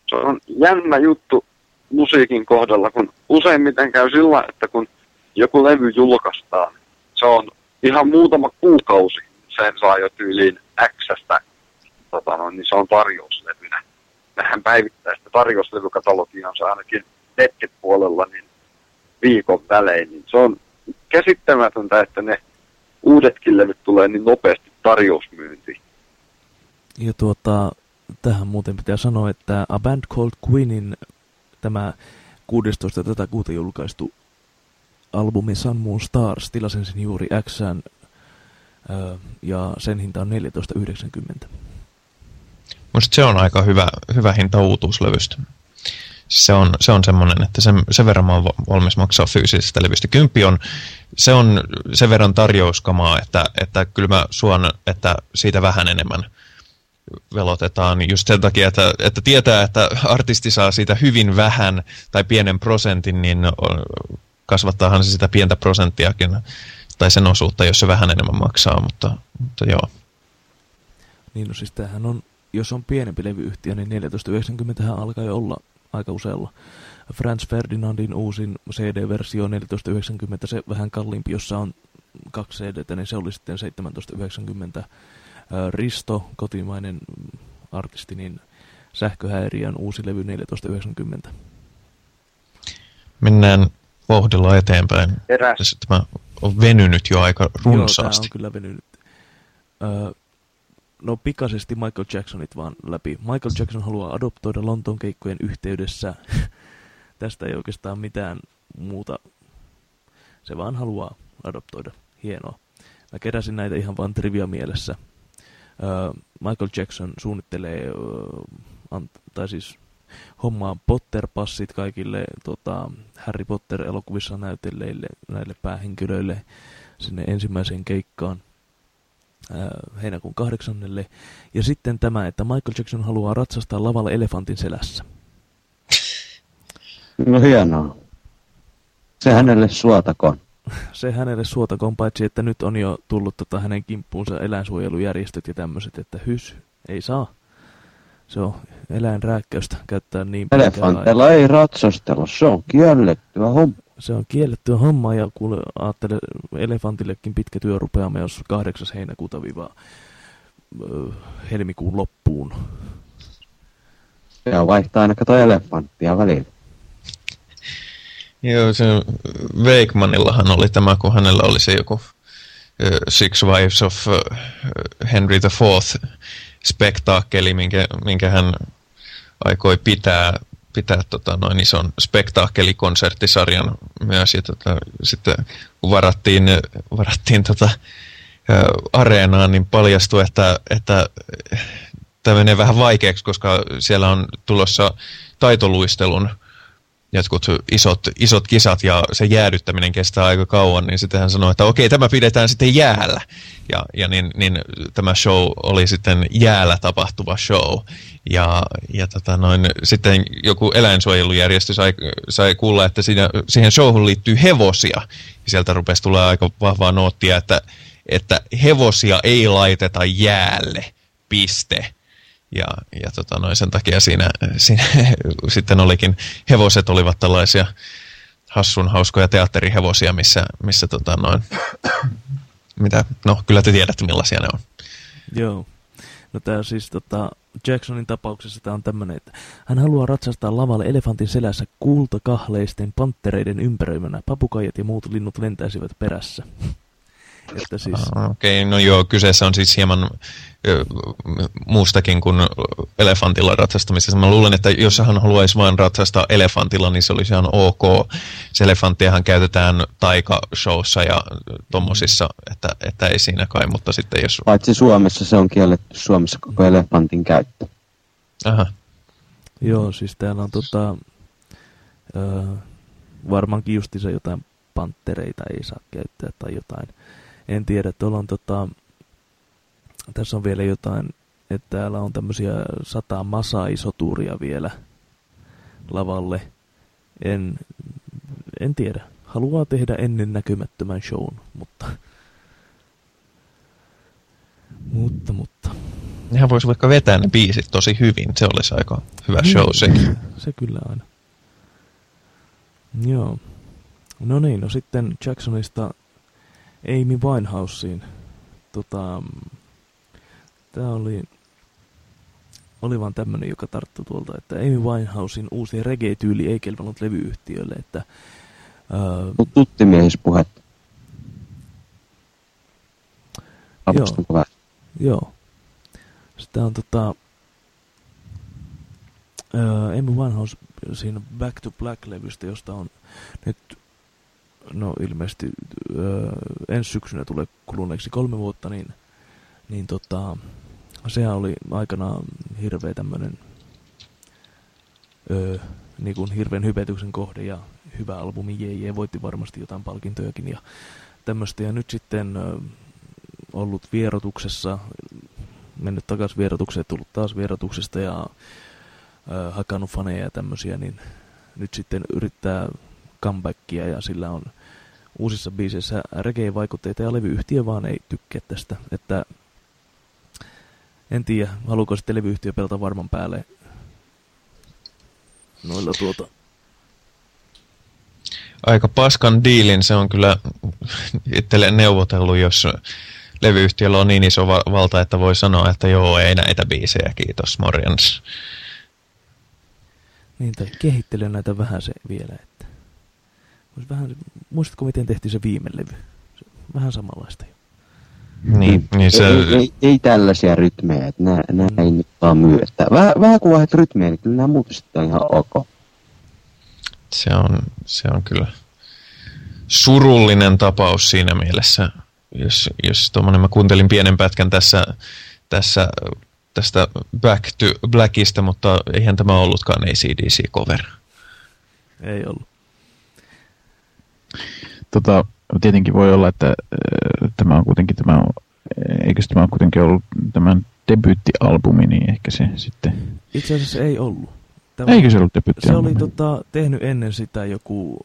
Se on jännä juttu musiikin kohdalla, kun useimmiten käy sillä, että kun joku levy julkaistaan, se on ihan muutama kuukausi, sen saa jo tyyliin X-stä, tota no, niin se on tarjouslevynä. Mehän sitä tarjouslevykatalogiansa ainakin nettipuolella niin viikon välein, niin se on käsittämätöntä, että ne uudetkin levyt tulee niin nopeasti tarjousmyyntiin. Ja tuota, tähän muuten pitää sanoa, että A Band Called Queenin tämä 16. tätä kuuta julkaistu albumi Sun Moon Stars, tilasin sen juuri Xään ja sen hinta on 14,90. Minusta se on aika hyvä, hyvä hinta uutuuslevystä. Se on, se on semmoinen, että sen, sen verran mä oon valmis maksaa fyysisestä levystä. Kymppi on, se on sen verran tarjouskamaa, että, että kyllä mä suon, että siitä vähän enemmän velotetaan just sen takia, että, että tietää, että artisti saa siitä hyvin vähän tai pienen prosentin, niin kasvattaahan se sitä pientä prosenttiakin tai sen osuutta, jos se vähän enemmän maksaa, mutta, mutta joo. Niin no siis tämähän on, jos on pienempi levyyhtiö, niin 1490 alkaa jo olla aika usealla. Franz Ferdinandin uusin CD-versio 1490, se vähän kalliimpi, jossa on kaksi CD, niin se oli sitten 1790. Risto, kotimainen artisti, niin sähköhäiriön uusi levy 1490. Mennään vauhdilla eteenpäin. Eräs. Tämä on venynyt jo aika runsaasti. Joo, on kyllä venynyt. Öö, no pikaisesti Michael Jacksonit vaan läpi. Michael Jackson haluaa adoptoida Lontoon keikkojen yhteydessä. Tästä ei oikeastaan mitään muuta. Se vaan haluaa adoptoida. Hienoa. Mä keräsin näitä ihan vaan trivia mielessä. Öö, Michael Jackson suunnittelee, öö, tai siis hommaa Potter-passit kaikille tota, Harry Potter-elokuvissa näytelleille näille päähenkilöille sinne ensimmäiseen keikkaan heinäkuun kahdeksannelle. Ja sitten tämä, että Michael Jackson haluaa ratsastaa lavalle elefantin selässä. No hienoa. Se hänelle suotakoon. Se hänelle suotakoon, paitsi että nyt on jo tullut tota hänen kimppuunsa eläinsuojelujärjestöt ja tämmöiset, että hys, ei saa. Se on eläinrääkkäystä käyttää niin Elefanteilla ei ratsastella, se on kiellettyä homma. Se on kiellettyä homma ja kuule, ajattele elefantillekin pitkä työ rupeamme jos 8. heinäkuuta viva helmikuun loppuun. Ja vaihtaa aina kato elefanttia välillä. Joo, se Veikmanillahan oli tämä, kun hänellä oli se joku Six Wives of Henry the Fourth spektaakkeli, minkä, minkä hän aikoi pitää, pitää tota, noin ison spektaakkelikonserttisarjan myös. Ja tota, sitten kun varattiin, varattiin tota, areenaan, niin paljastui, että, että tämä menee vähän vaikeaksi, koska siellä on tulossa taitoluistelun jotkut isot, isot kisat ja se jäädyttäminen kestää aika kauan, niin sitten hän sanoi, että okei, tämä pidetään sitten jäällä. Ja, ja niin, niin tämä show oli sitten jäällä tapahtuva show. Ja, ja tota noin, sitten joku eläinsuojelujärjestö sai, sai kuulla, että siinä, siihen showhun liittyy hevosia. Ja sieltä rupesi tulla aika vahvaa noottia, että, että hevosia ei laiteta jäälle, piste. Ja, ja tota noin, sen takia siinä, siinä sitten olikin, hevoset olivat tällaisia hassun hauskoja teatterihevosia, missä, missä tota noin, mitä, no kyllä te tiedätte millaisia ne on. Joo. No tää siis tota, Jacksonin tapauksessa tämä on tämmöinen, että hän haluaa ratsastaa lavalle elefantin selässä kultakahleisten panttereiden ympäröimänä. Papukajat ja muut linnut lentäisivät perässä. Että siis... Okei, okay, no joo, kyseessä on siis hieman muustakin kuin elefantilla ratsastamisessa. Mä luulen, että jos hän haluaisi vain ratsastaa elefantilla, niin se olisi ihan ok. Se elefanttiahan käytetään taikashowssa ja tommosissa, että, että ei siinä kai, mutta sitten jos... Paitsi Suomessa se on kielletty Suomessa koko elefantin käyttö. Aha. Joo, siis täällä on tota, ö, varmaankin justiinsa jotain panttereita ei saa käyttää tai jotain en tiedä, tuolla on tota, tässä on vielä jotain, että täällä on tämmöisiä sata masaisoturia vielä lavalle. En, en tiedä. Haluaa tehdä ennen näkymättömän shown, mutta... Mutta, mutta... Nehän voisi vaikka vetää ne biisit tosi hyvin. Se olisi aika hyvä show niin, sekin. Se kyllä aina. Joo. No niin, no sitten Jacksonista Amy Winehouseen. Tota, tämä oli, oli vaan tämmönen, joka tarttui tuolta, että Amy Winehousein uusi reggae-tyyli ei kelvannut levyyhtiölle, että... Uh, Tuttimiehispuhetta. Joo. Joo. Sitä on tota... Uh, Amy Winehouse siinä Back to Black-levystä, josta on nyt no ilmeisesti öö, ensi syksynä tulee kuluneeksi kolme vuotta, niin, niin tota, sehän oli aikanaan hirveä tämmöinen öö, niin kuin hirveän hypetyksen kohde ja hyvä albumi JJ voitti varmasti jotain palkintojakin ja tämmöistä. Ja nyt sitten öö, ollut vierotuksessa, mennyt takaisin vierotukseen, tullut taas vierotuksesta ja öö, hakannut faneja ja tämmöisiä, niin nyt sitten yrittää comebackia ja sillä on uusissa biiseissä reggae-vaikutteita ja levyyhtiö vaan ei tykkää tästä. Että en tiedä, haluuko sitten levyyhtiö pelata varman päälle noilla tuota... Aika paskan diilin se on kyllä itselleen neuvotellut, jos levyyhtiöllä on niin iso valta, että voi sanoa, että joo, ei näitä biisejä, kiitos, morjens. Niin, tai kehittele näitä vähän se vielä, että vähän, muistatko miten tehtiin se viime levy? Vähän samanlaista jo. Niin, niin se... ei, ei, ei, tällaisia rytmejä, että mm. ei nyt vaan myy. Että vähän, vähän kun vaihdat rytmejä, niin kyllä nämä muut sitten on ihan ok. Se on, se on kyllä surullinen tapaus siinä mielessä, jos, jos tuommoinen, mä kuuntelin pienen pätkän tässä, tässä tästä Back to Blackista, mutta eihän tämä ollutkaan ACDC-cover. Ei ollut. Tota, tietenkin voi olla, että äh, tämä on kuitenkin tämä on, eikö tämä on kuitenkin ollut tämän debyyttialbumi, niin ehkä se sitten... Itse asiassa ei ollut. Tämä, Eikö se ollut debyyttialbumi? Se oli tota, tehnyt ennen sitä joku,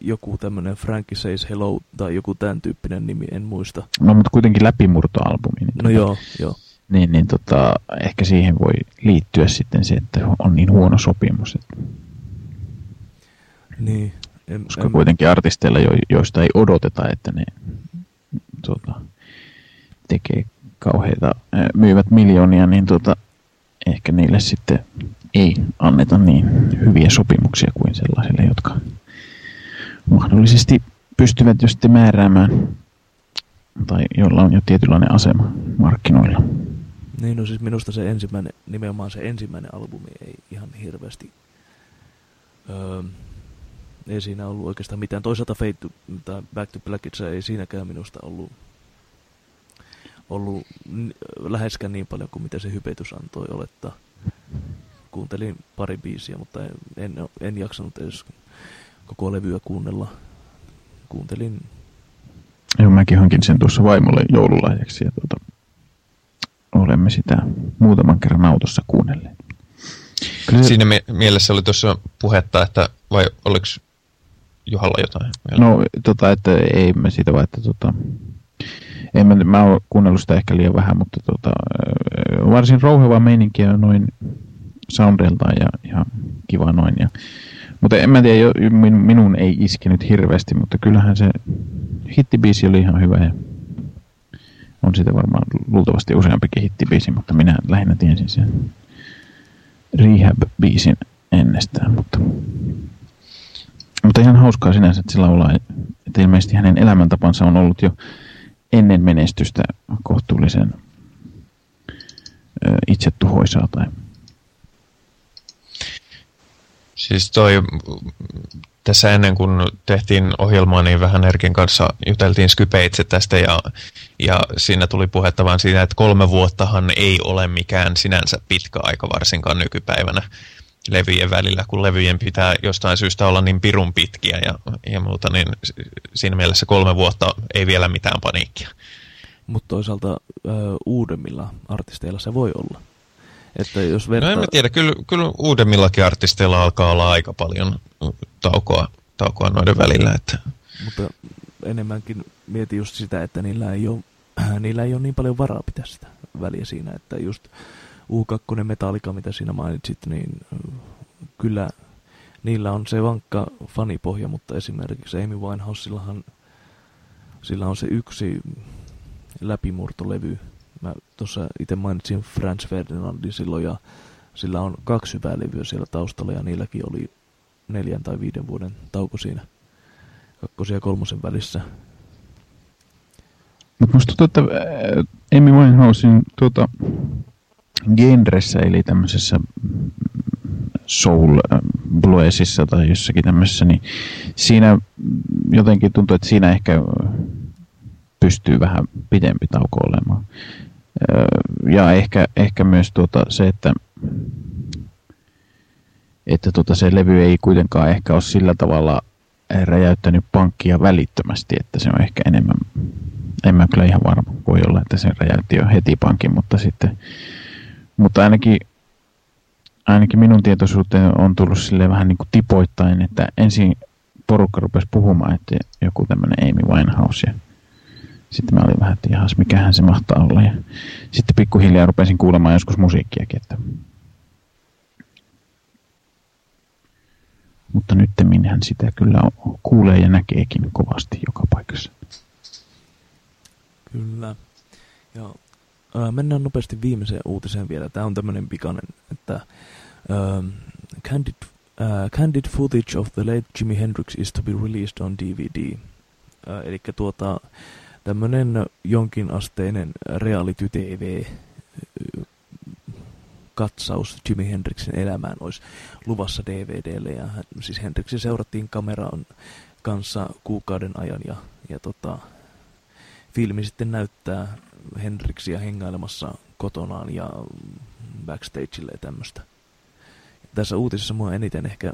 joku tämmöinen Frankie Says Hello tai joku tämän tyyppinen nimi, en muista. No, mutta kuitenkin läpimurtoalbumi. Niin no tota, joo, joo. Niin, niin tota, ehkä siihen voi liittyä sitten se, että on niin huono sopimus. Että... Niin, Koska en... kuitenkin artisteilla, jo, joista ei odoteta, että ne tuota, tekee kauheita, myyvät miljoonia, niin tuota, ehkä niille sitten ei anneta niin hyviä sopimuksia kuin sellaisille, jotka mahdollisesti pystyvät jo sitten määräämään tai jolla on jo tietynlainen asema markkinoilla. Niin, no siis minusta se ensimmäinen, nimenomaan se ensimmäinen albumi ei ihan hirveästi öö, ei siinä ollut oikeastaan mitään. Toisaalta Fade to, tai Back to Blackissa ei siinäkään minusta ollut, ollut läheskään niin paljon kuin mitä se hypetys antoi olettaa. Kuuntelin pari biisiä, mutta en, en, en jaksanut edes koko levyä kuunnella. Kuuntelin... Joo, mäkin hankin sen tuossa vaimolle joululahjaksi ja tuota, olemme sitä muutaman kerran autossa kuunnelleet. Kyllä... Siinä mielessä oli tuossa puhetta, että vai oliko Juhalla jotain? Vielä? No, tota, että ei me siitä vaan, että tota, en mä, mä oon kuunnellut sitä ehkä liian vähän, mutta tota, varsin rouheva meininkiä noin soundeltaan ja ihan kiva noin. Ja, mutta en mä tiedä, min, minun ei iskenyt hirveästi, mutta kyllähän se hittibiisi oli ihan hyvä ja on siitä varmaan luultavasti useampikin hittibiisi, mutta minä lähinnä tiesin sen Rehab-biisin ennestään, mutta, mutta ihan hauskaa sinänsä, että sillä laulaa, että ilmeisesti hänen elämäntapansa on ollut jo ennen menestystä kohtuullisen itsetuhoisaa tai Siis toi, tässä ennen kuin tehtiin ohjelmaa, niin vähän Erkin kanssa juteltiin Skypeitse tästä ja, ja siinä tuli puhetta vaan siitä, että kolme vuottahan ei ole mikään sinänsä pitkä aika varsinkaan nykypäivänä levyjen välillä, kun levyjen pitää jostain syystä olla niin pirun pitkiä ja, ja muuta, niin siinä mielessä kolme vuotta ei vielä mitään paniikkia. Mutta toisaalta ö, uudemmilla artisteilla se voi olla. Että jos verta... No en mä tiedä, kyllä, kyllä uudemmillakin artisteilla alkaa olla aika paljon taukoa, taukoa noiden välillä. Että... Mutta enemmänkin mietin just sitä, että niillä ei ole, niillä ei ole niin paljon varaa pitää sitä väliä siinä, että just U2 Metallica, mitä siinä mainitsit, niin kyllä niillä on se vankka fanipohja, mutta esimerkiksi Amy Winehousellahan sillä on se yksi läpimurtolevy, Mä tuossa itse mainitsin Franz Ferdinandin silloin ja sillä on kaksi hyvää levyä siellä taustalla ja niilläkin oli neljän tai viiden vuoden tauko siinä kakkosen ja kolmosen välissä. Musta tuntuu, että äh, Amy Winehousein tuota, genressä, eli tämmöisessä soul äh, bluesissa tai jossakin tämmöisessä, niin siinä jotenkin tuntuu, että siinä ehkä pystyy vähän pidempi tauko olemaan. Ja ehkä, ehkä myös tuota se, että, että tuota se levy ei kuitenkaan ehkä ole sillä tavalla räjäyttänyt pankkia välittömästi, että se on ehkä enemmän, en mä kyllä ihan varma, voi olla, että se räjäytti jo heti pankin, mutta sitten, mutta ainakin, ainakin minun tietoisuuteen on tullut sille vähän niin kuin tipoittain, että ensin porukka rupesi puhumaan, että joku tämmöinen Amy Winehouse ja sitten mä olin vähän, että jahas, mikähän se mahtaa olla. Ja sitten pikkuhiljaa rupesin kuulemaan joskus musiikkiakin. Että... Mutta nyt minähän sitä kyllä kuulee ja näkeekin kovasti joka paikassa. Kyllä. Ja, ää, mennään nopeasti viimeiseen uutiseen vielä. Tämä on tämmöinen pikainen, että ää, candid, ää, candid footage of the late Jimi Hendrix is to be released on DVD. Eli tuota, tämmöinen jonkinasteinen reality TV katsaus Jimi Hendrixin elämään olisi luvassa DVDlle. Ja siis Hendrixin seurattiin kameran kanssa kuukauden ajan ja, ja tota, filmi sitten näyttää Hendrixia hengailemassa kotonaan ja backstageille ja tämmöistä. Tässä uutisessa mua eniten ehkä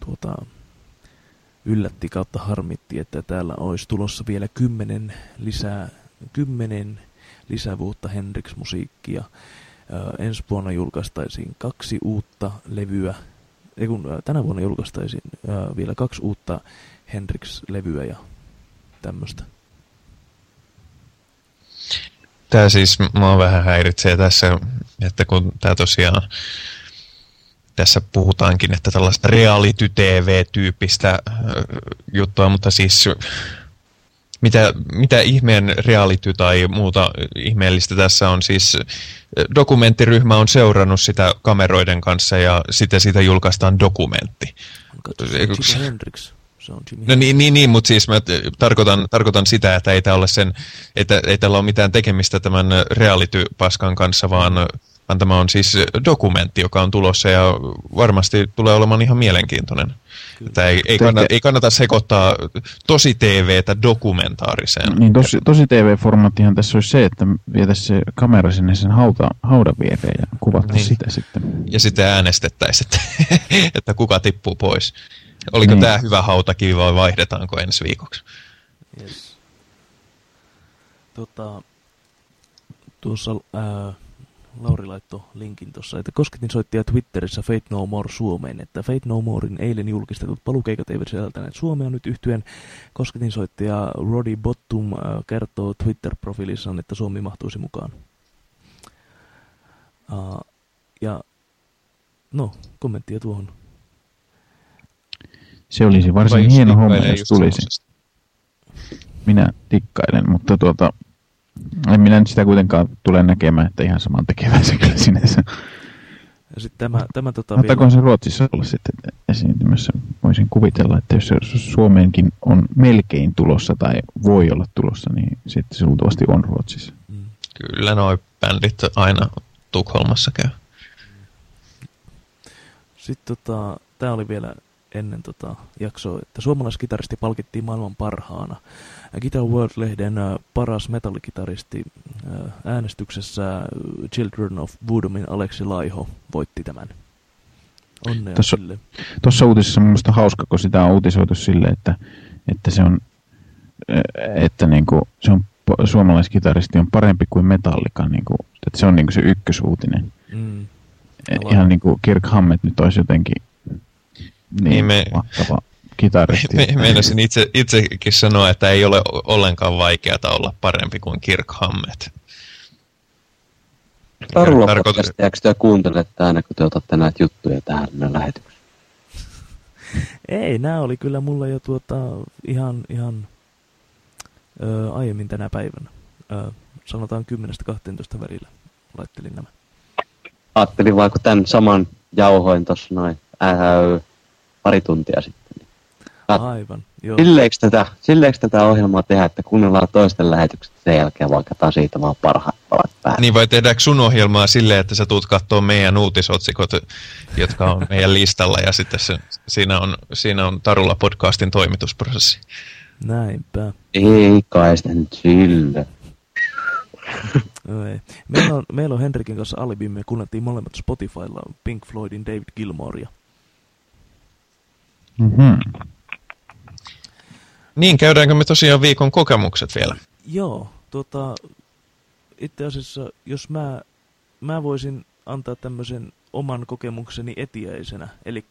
tuota, yllätti kautta harmitti, että täällä olisi tulossa vielä kymmenen lisää, kymmenen lisävuutta Hendrix-musiikkia. ensi vuonna julkaistaisiin kaksi uutta levyä, ei kun tänä vuonna julkaistaisiin vielä kaksi uutta Hendrix-levyä ja tämmöistä. Tämä siis mua vähän häiritsee tässä, että kun tämä tosiaan tässä puhutaankin, että tällaista reality TV-tyyppistä juttua, mutta siis mitä, mitä ihmeen reality tai muuta ihmeellistä tässä on siis dokumenttiryhmä on seurannut sitä kameroiden kanssa ja sitten siitä julkaistaan dokumentti. Hendrix. Se on Jimi no niin, niin, niin, mutta siis mä tarkoitan, tarkoitan sitä, että ei, ole sen, että ei tällä ole mitään tekemistä tämän reality-paskan kanssa, vaan vaan tämä on siis dokumentti, joka on tulossa ja varmasti tulee olemaan ihan mielenkiintoinen. Että ei, ei, kannata, ei kannata sekoittaa tosi TVtä dokumentaariseen. Niin tosi, tosi TV-formaattihan tässä olisi se, että vietäisiin se kamera sinne sen hauta, haudan viereen ja kuvattaisiin niin. sitä sitten. Ja sitten äänestettäisiin, että, että kuka tippuu pois. Oliko niin. tämä hyvä hautakivi vai vaihdetaanko ensi viikoksi? Yes. Tota, tuossa... Ää Lauri laittoi linkin tuossa, että Kosketin soittia Twitterissä Fate No More Suomeen, että Fate No Morein eilen julkistetut palukeikat eivät sisältäneet Suomea nyt yhtyen. Kosketin soittaja Roddy Bottum äh, kertoo Twitter-profiilissaan, että Suomi mahtuisi mukaan. Uh, ja no, kommenttia tuohon. Se olisi varsin hieno homma, jos tulisi. Minä tikkailen, mutta tuota, en minä nyt sitä kuitenkaan tule näkemään, että ihan saman tekevää se kyllä sinänsä. Ja sitten tämä, tämä tota vielä... se Ruotsissa olla sitten esiintymässä? Voisin kuvitella, että jos Suomeenkin on melkein tulossa tai voi olla tulossa, niin sitten se luultavasti on Ruotsissa. Mm. Kyllä noi bändit aina Tukholmassa käy. Sitten tota, tämä oli vielä ennen tota jaksoa, että suomalaiskitaristi palkittiin maailman parhaana. Guitar World-lehden paras metallikitaristi äänestyksessä Children of Voodomin Aleksi Laiho voitti tämän. Onnea tuossa, sille. Tuossa uutisessa on minusta hauska, kun sitä on uutisoitu sille, että, että se on, että niin kuin, se on suomalaiskitaristi on parempi kuin Metallica, niin kuin, että se on niin kuin se ykkösuutinen. Mm. E, ihan niin kuin Kirk Hammett nyt olisi jotenkin niin, niin me, mahtava kitaristi. Me, meinasin itse, itsekin sanoa, että ei ole ollenkaan vaikeaa olla parempi kuin Kirk Hammett. Tarulla Tarkoitus... podcastia, te kuuntelette aina, kun te otatte näitä juttuja tähän lähetykseen? Ei, nämä oli kyllä mulla jo tuota, ihan, ihan ö, aiemmin tänä päivänä. Ö, sanotaan 10-12 välillä laittelin nämä. Ajattelin vaikka tämän saman jauhoin tuossa noin äh, pari tuntia sitten. Aivan, joo. Silleekö tätä, silleekö tätä ohjelmaa tehdä, että kuunnellaan toisten lähetykset sen jälkeen vaikka siitä vaan parhaat palat päälle? Niin vai tehdäänkö sun ohjelmaa silleen, että sä tuut katsoa meidän uutisotsikot, jotka on meidän listalla ja sitten se, siinä, on, siinä on Tarulla podcastin toimitusprosessi. Näinpä. Ei kai sitä nyt sille. ei. Meillä on, meillä on Henrikin kanssa alibi, me kuunneltiin molemmat Spotifylla Pink Floydin David Gilmorea. Mm-hmm. Niin, käydäänkö me tosiaan viikon kokemukset vielä? Joo, tota, itse asiassa, jos mä, mä voisin antaa tämmöisen oman kokemukseni etiäisenä, eli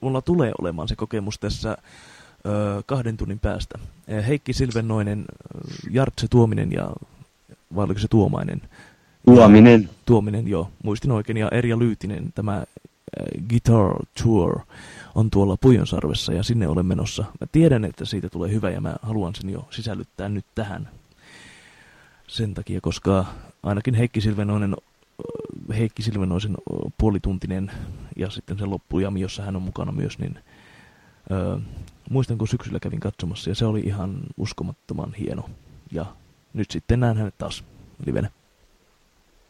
mulla tulee olemaan se kokemus tässä ö, kahden tunnin päästä. Heikki Silvennoinen, Jartse Tuominen ja vai oliko se Tuomainen? Tuominen. Tuominen, joo, muistin oikein, ja Erja Lyytinen, tämä Guitar Tour on tuolla Pujonsarvessa ja sinne olen menossa. Mä tiedän, että siitä tulee hyvä ja mä haluan sen jo sisällyttää nyt tähän. Sen takia, koska ainakin Heikki Silvenoinen, Heikki Silvenoisen puolituntinen ja sitten se loppujami, jossa hän on mukana myös, niin ö, muistan, kun syksyllä kävin katsomassa ja se oli ihan uskomattoman hieno. Ja nyt sitten näen hänet taas livenä.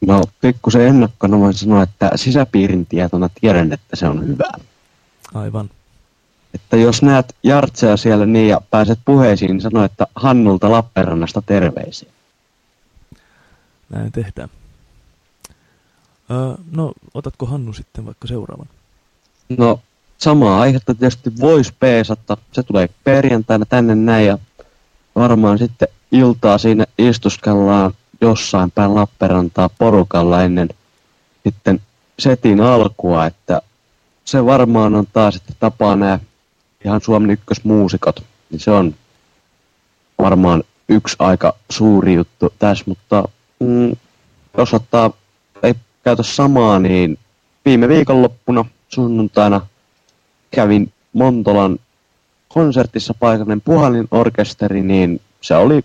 No pikkusen ennakkona voin sanoa, että sisäpiirin tietona tiedän, että se on hyvä. Aivan. Että jos näet Jartseja siellä niin ja pääset puheisiin, niin sano, että Hannulta Lappeenrannasta terveisiä. Näin tehdään. Öö, no, otatko Hannu sitten vaikka seuraavan? No, samaa aihetta tietysti voisi peesata. Se tulee perjantaina tänne näin ja varmaan sitten iltaa siinä istuskellaan jossain päin Lappeenrantaa porukalla ennen sitten setin alkua, että se varmaan on taas, että tapaa nämä ihan Suomen ykkösmuusikot, niin se on varmaan yksi aika suuri juttu tässä, mutta mm, jos ottaa, ei käytä samaa, niin viime viikonloppuna sunnuntaina kävin Montolan konsertissa paikallinen puhalinorkesteri, niin se oli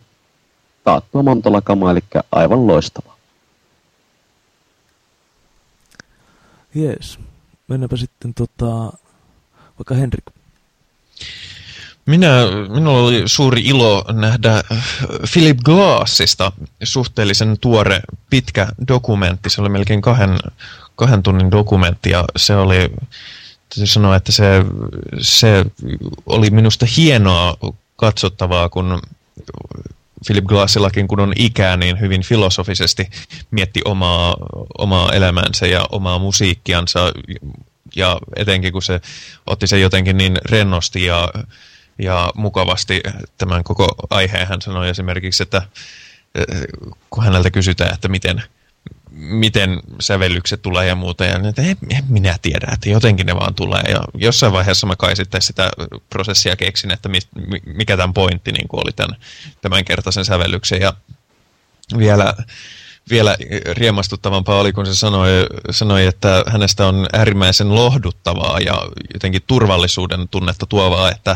taattua Montola-kama, eli aivan loistava. Jees. Mennäänpä sitten tota, vaikka Henrik. Minä, minulla oli suuri ilo nähdä Philip Glassista suhteellisen tuore pitkä dokumentti. Se oli melkein kahden, kahden tunnin dokumentti ja se oli, täytyy sanoa, että se, se oli minusta hienoa katsottavaa, kun Philip Glassillakin, kun on ikää, niin hyvin filosofisesti mietti omaa, omaa elämänsä ja omaa musiikkiansa. Ja etenkin kun se otti sen jotenkin niin rennosti ja, ja mukavasti tämän koko aiheen, hän sanoi esimerkiksi, että kun häneltä kysytään, että miten, miten sävellykset tulee ja muuta. Ja että en, en minä tiedä, että jotenkin ne vaan tulee. Ja jossain vaiheessa mä kai sitten sitä prosessia keksin, että mi, mikä tämän pointti niin oli tämän, tämänkertaisen sävellyksen. Ja vielä, vielä riemastuttavampaa oli, kun se sanoi, sanoi, että hänestä on äärimmäisen lohduttavaa ja jotenkin turvallisuuden tunnetta tuovaa, että,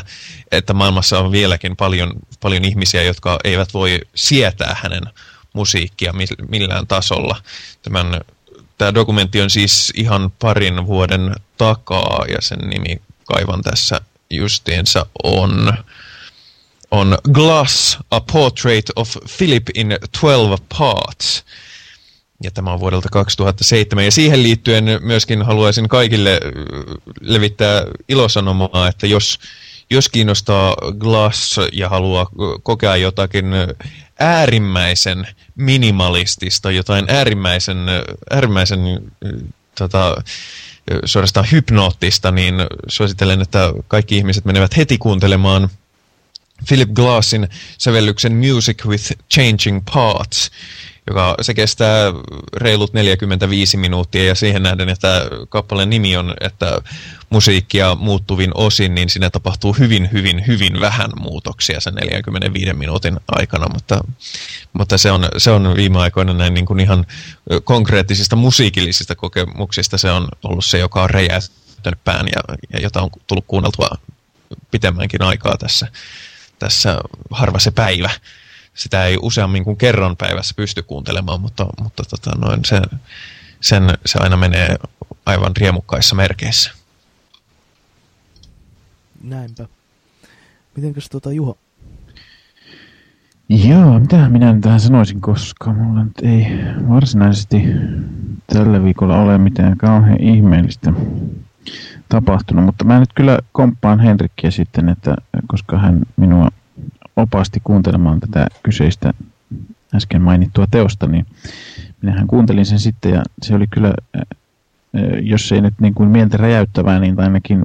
että maailmassa on vieläkin paljon, paljon ihmisiä, jotka eivät voi sietää hänen musiikkia millään tasolla. Tämän, Tämä dokumentti on siis ihan parin vuoden takaa ja sen nimi kaivan tässä justiinsa on, on Glass, A Portrait of Philip in 12 Parts. Ja tämä on vuodelta 2007. Ja siihen liittyen myöskin haluaisin kaikille levittää ilosanomaa, että jos, jos kiinnostaa Glass ja haluaa kokea jotakin äärimmäisen minimalistista, jotain äärimmäisen, äärimmäisen tota, suorastaan hypnoottista, niin suosittelen, että kaikki ihmiset menevät heti kuuntelemaan Philip Glassin sävellyksen Music with Changing Parts, joka se kestää reilut 45 minuuttia ja siihen nähden, että kappaleen nimi on, että musiikkia muutuvin osin, niin siinä tapahtuu hyvin, hyvin, hyvin vähän muutoksia sen 45 minuutin aikana, mutta, mutta se, on, se on viime aikoina näin niin kuin ihan konkreettisista musiikillisista kokemuksista. Se on ollut se, joka on räjäyttänyt pään ja, ja jota on tullut kuunneltua pitemmänkin aikaa tässä, tässä harva se päivä sitä ei useammin kuin kerran päivässä pysty kuuntelemaan, mutta, mutta tota, noin se, sen, se aina menee aivan riemukkaissa merkeissä. Näinpä. Mitenkäs tuota Juha? Joo, mitä minä nyt tähän sanoisin, koska mulla nyt ei varsinaisesti tällä viikolla ole mitään kauhean ihmeellistä tapahtunut, mutta mä nyt kyllä komppaan Henrikkiä sitten, että koska hän minua opasti kuuntelemaan tätä kyseistä äsken mainittua teosta, niin minähän kuuntelin sen sitten ja se oli kyllä, jos ei nyt niin kuin mieltä räjäyttävää, niin ainakin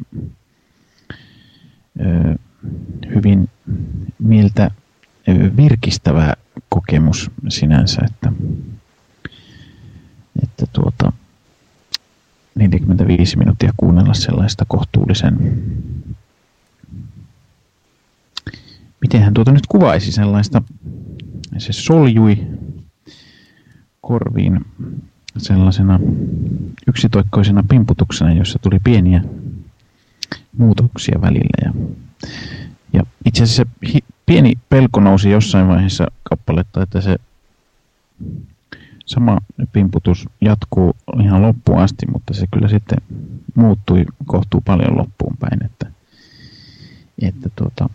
hyvin mieltä virkistävä kokemus sinänsä, että, että tuota, 45 minuuttia kuunnella sellaista kohtuullisen miten hän tuota nyt kuvaisi sellaista, se soljui korviin sellaisena yksitoikkoisena pimputuksena, jossa tuli pieniä muutoksia välillä. Ja, ja itse asiassa hi, pieni pelko nousi jossain vaiheessa kappaletta, että se sama pimputus jatkuu ihan loppuun asti, mutta se kyllä sitten muuttui kohtuu paljon loppuun päin, että, että tuota,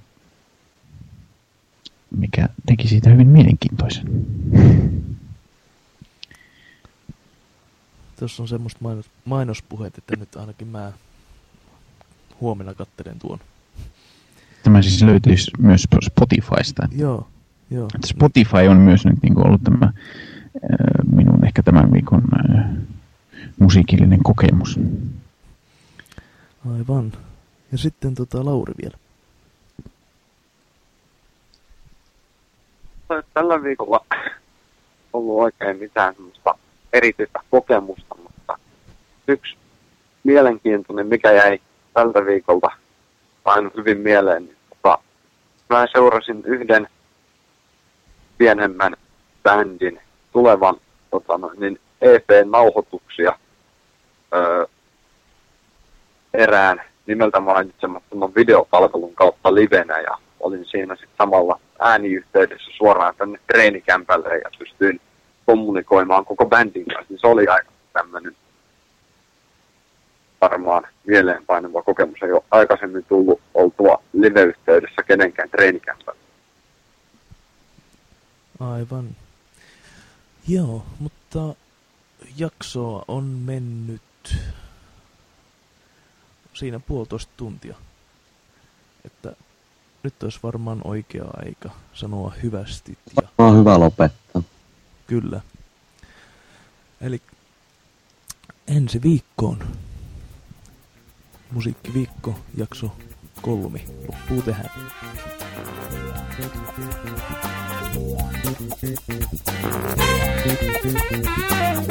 mikä teki siitä hyvin mielenkiintoisen. Tuossa on semmoista mainos, mainospuheet, että nyt ainakin mä huomenna kattelen tuon. Tämä siis löytyisi myös Spotifysta. Joo, joo. Spotify on myös nyt niin ollut tämä minun ehkä tämän viikon musiikillinen kokemus. Aivan. Ja sitten tota Lauri vielä. Tällä viikolla ollut oikein mitään semmoista erityistä kokemusta, mutta yksi mielenkiintoinen, mikä jäi tältä viikolta aina hyvin mieleen, niin tota, mä seurasin yhden pienemmän bändin tulevan tota, niin EP-nauhoituksia öö, erään nimeltä mainitsemattoman videopalvelun kautta livenä ja olin siinä sitten samalla ääniyhteydessä suoraan tänne treenikämpälle ja pystyin kommunikoimaan koko bändin kanssa, niin se oli aika tämmöinen varmaan mieleenpainuva kokemus. Ei ole aikaisemmin tullut oltua live-yhteydessä kenenkään treenikämpällä. Aivan. Joo, mutta jaksoa on mennyt siinä puolitoista tuntia. Että nyt olisi varmaan oikea aika sanoa hyvästi. Ja... On hyvä lopettaa. Kyllä. Eli ensi viikkoon. Musiikkiviikko, jakso kolmi. Loppuu tähän. Thank you.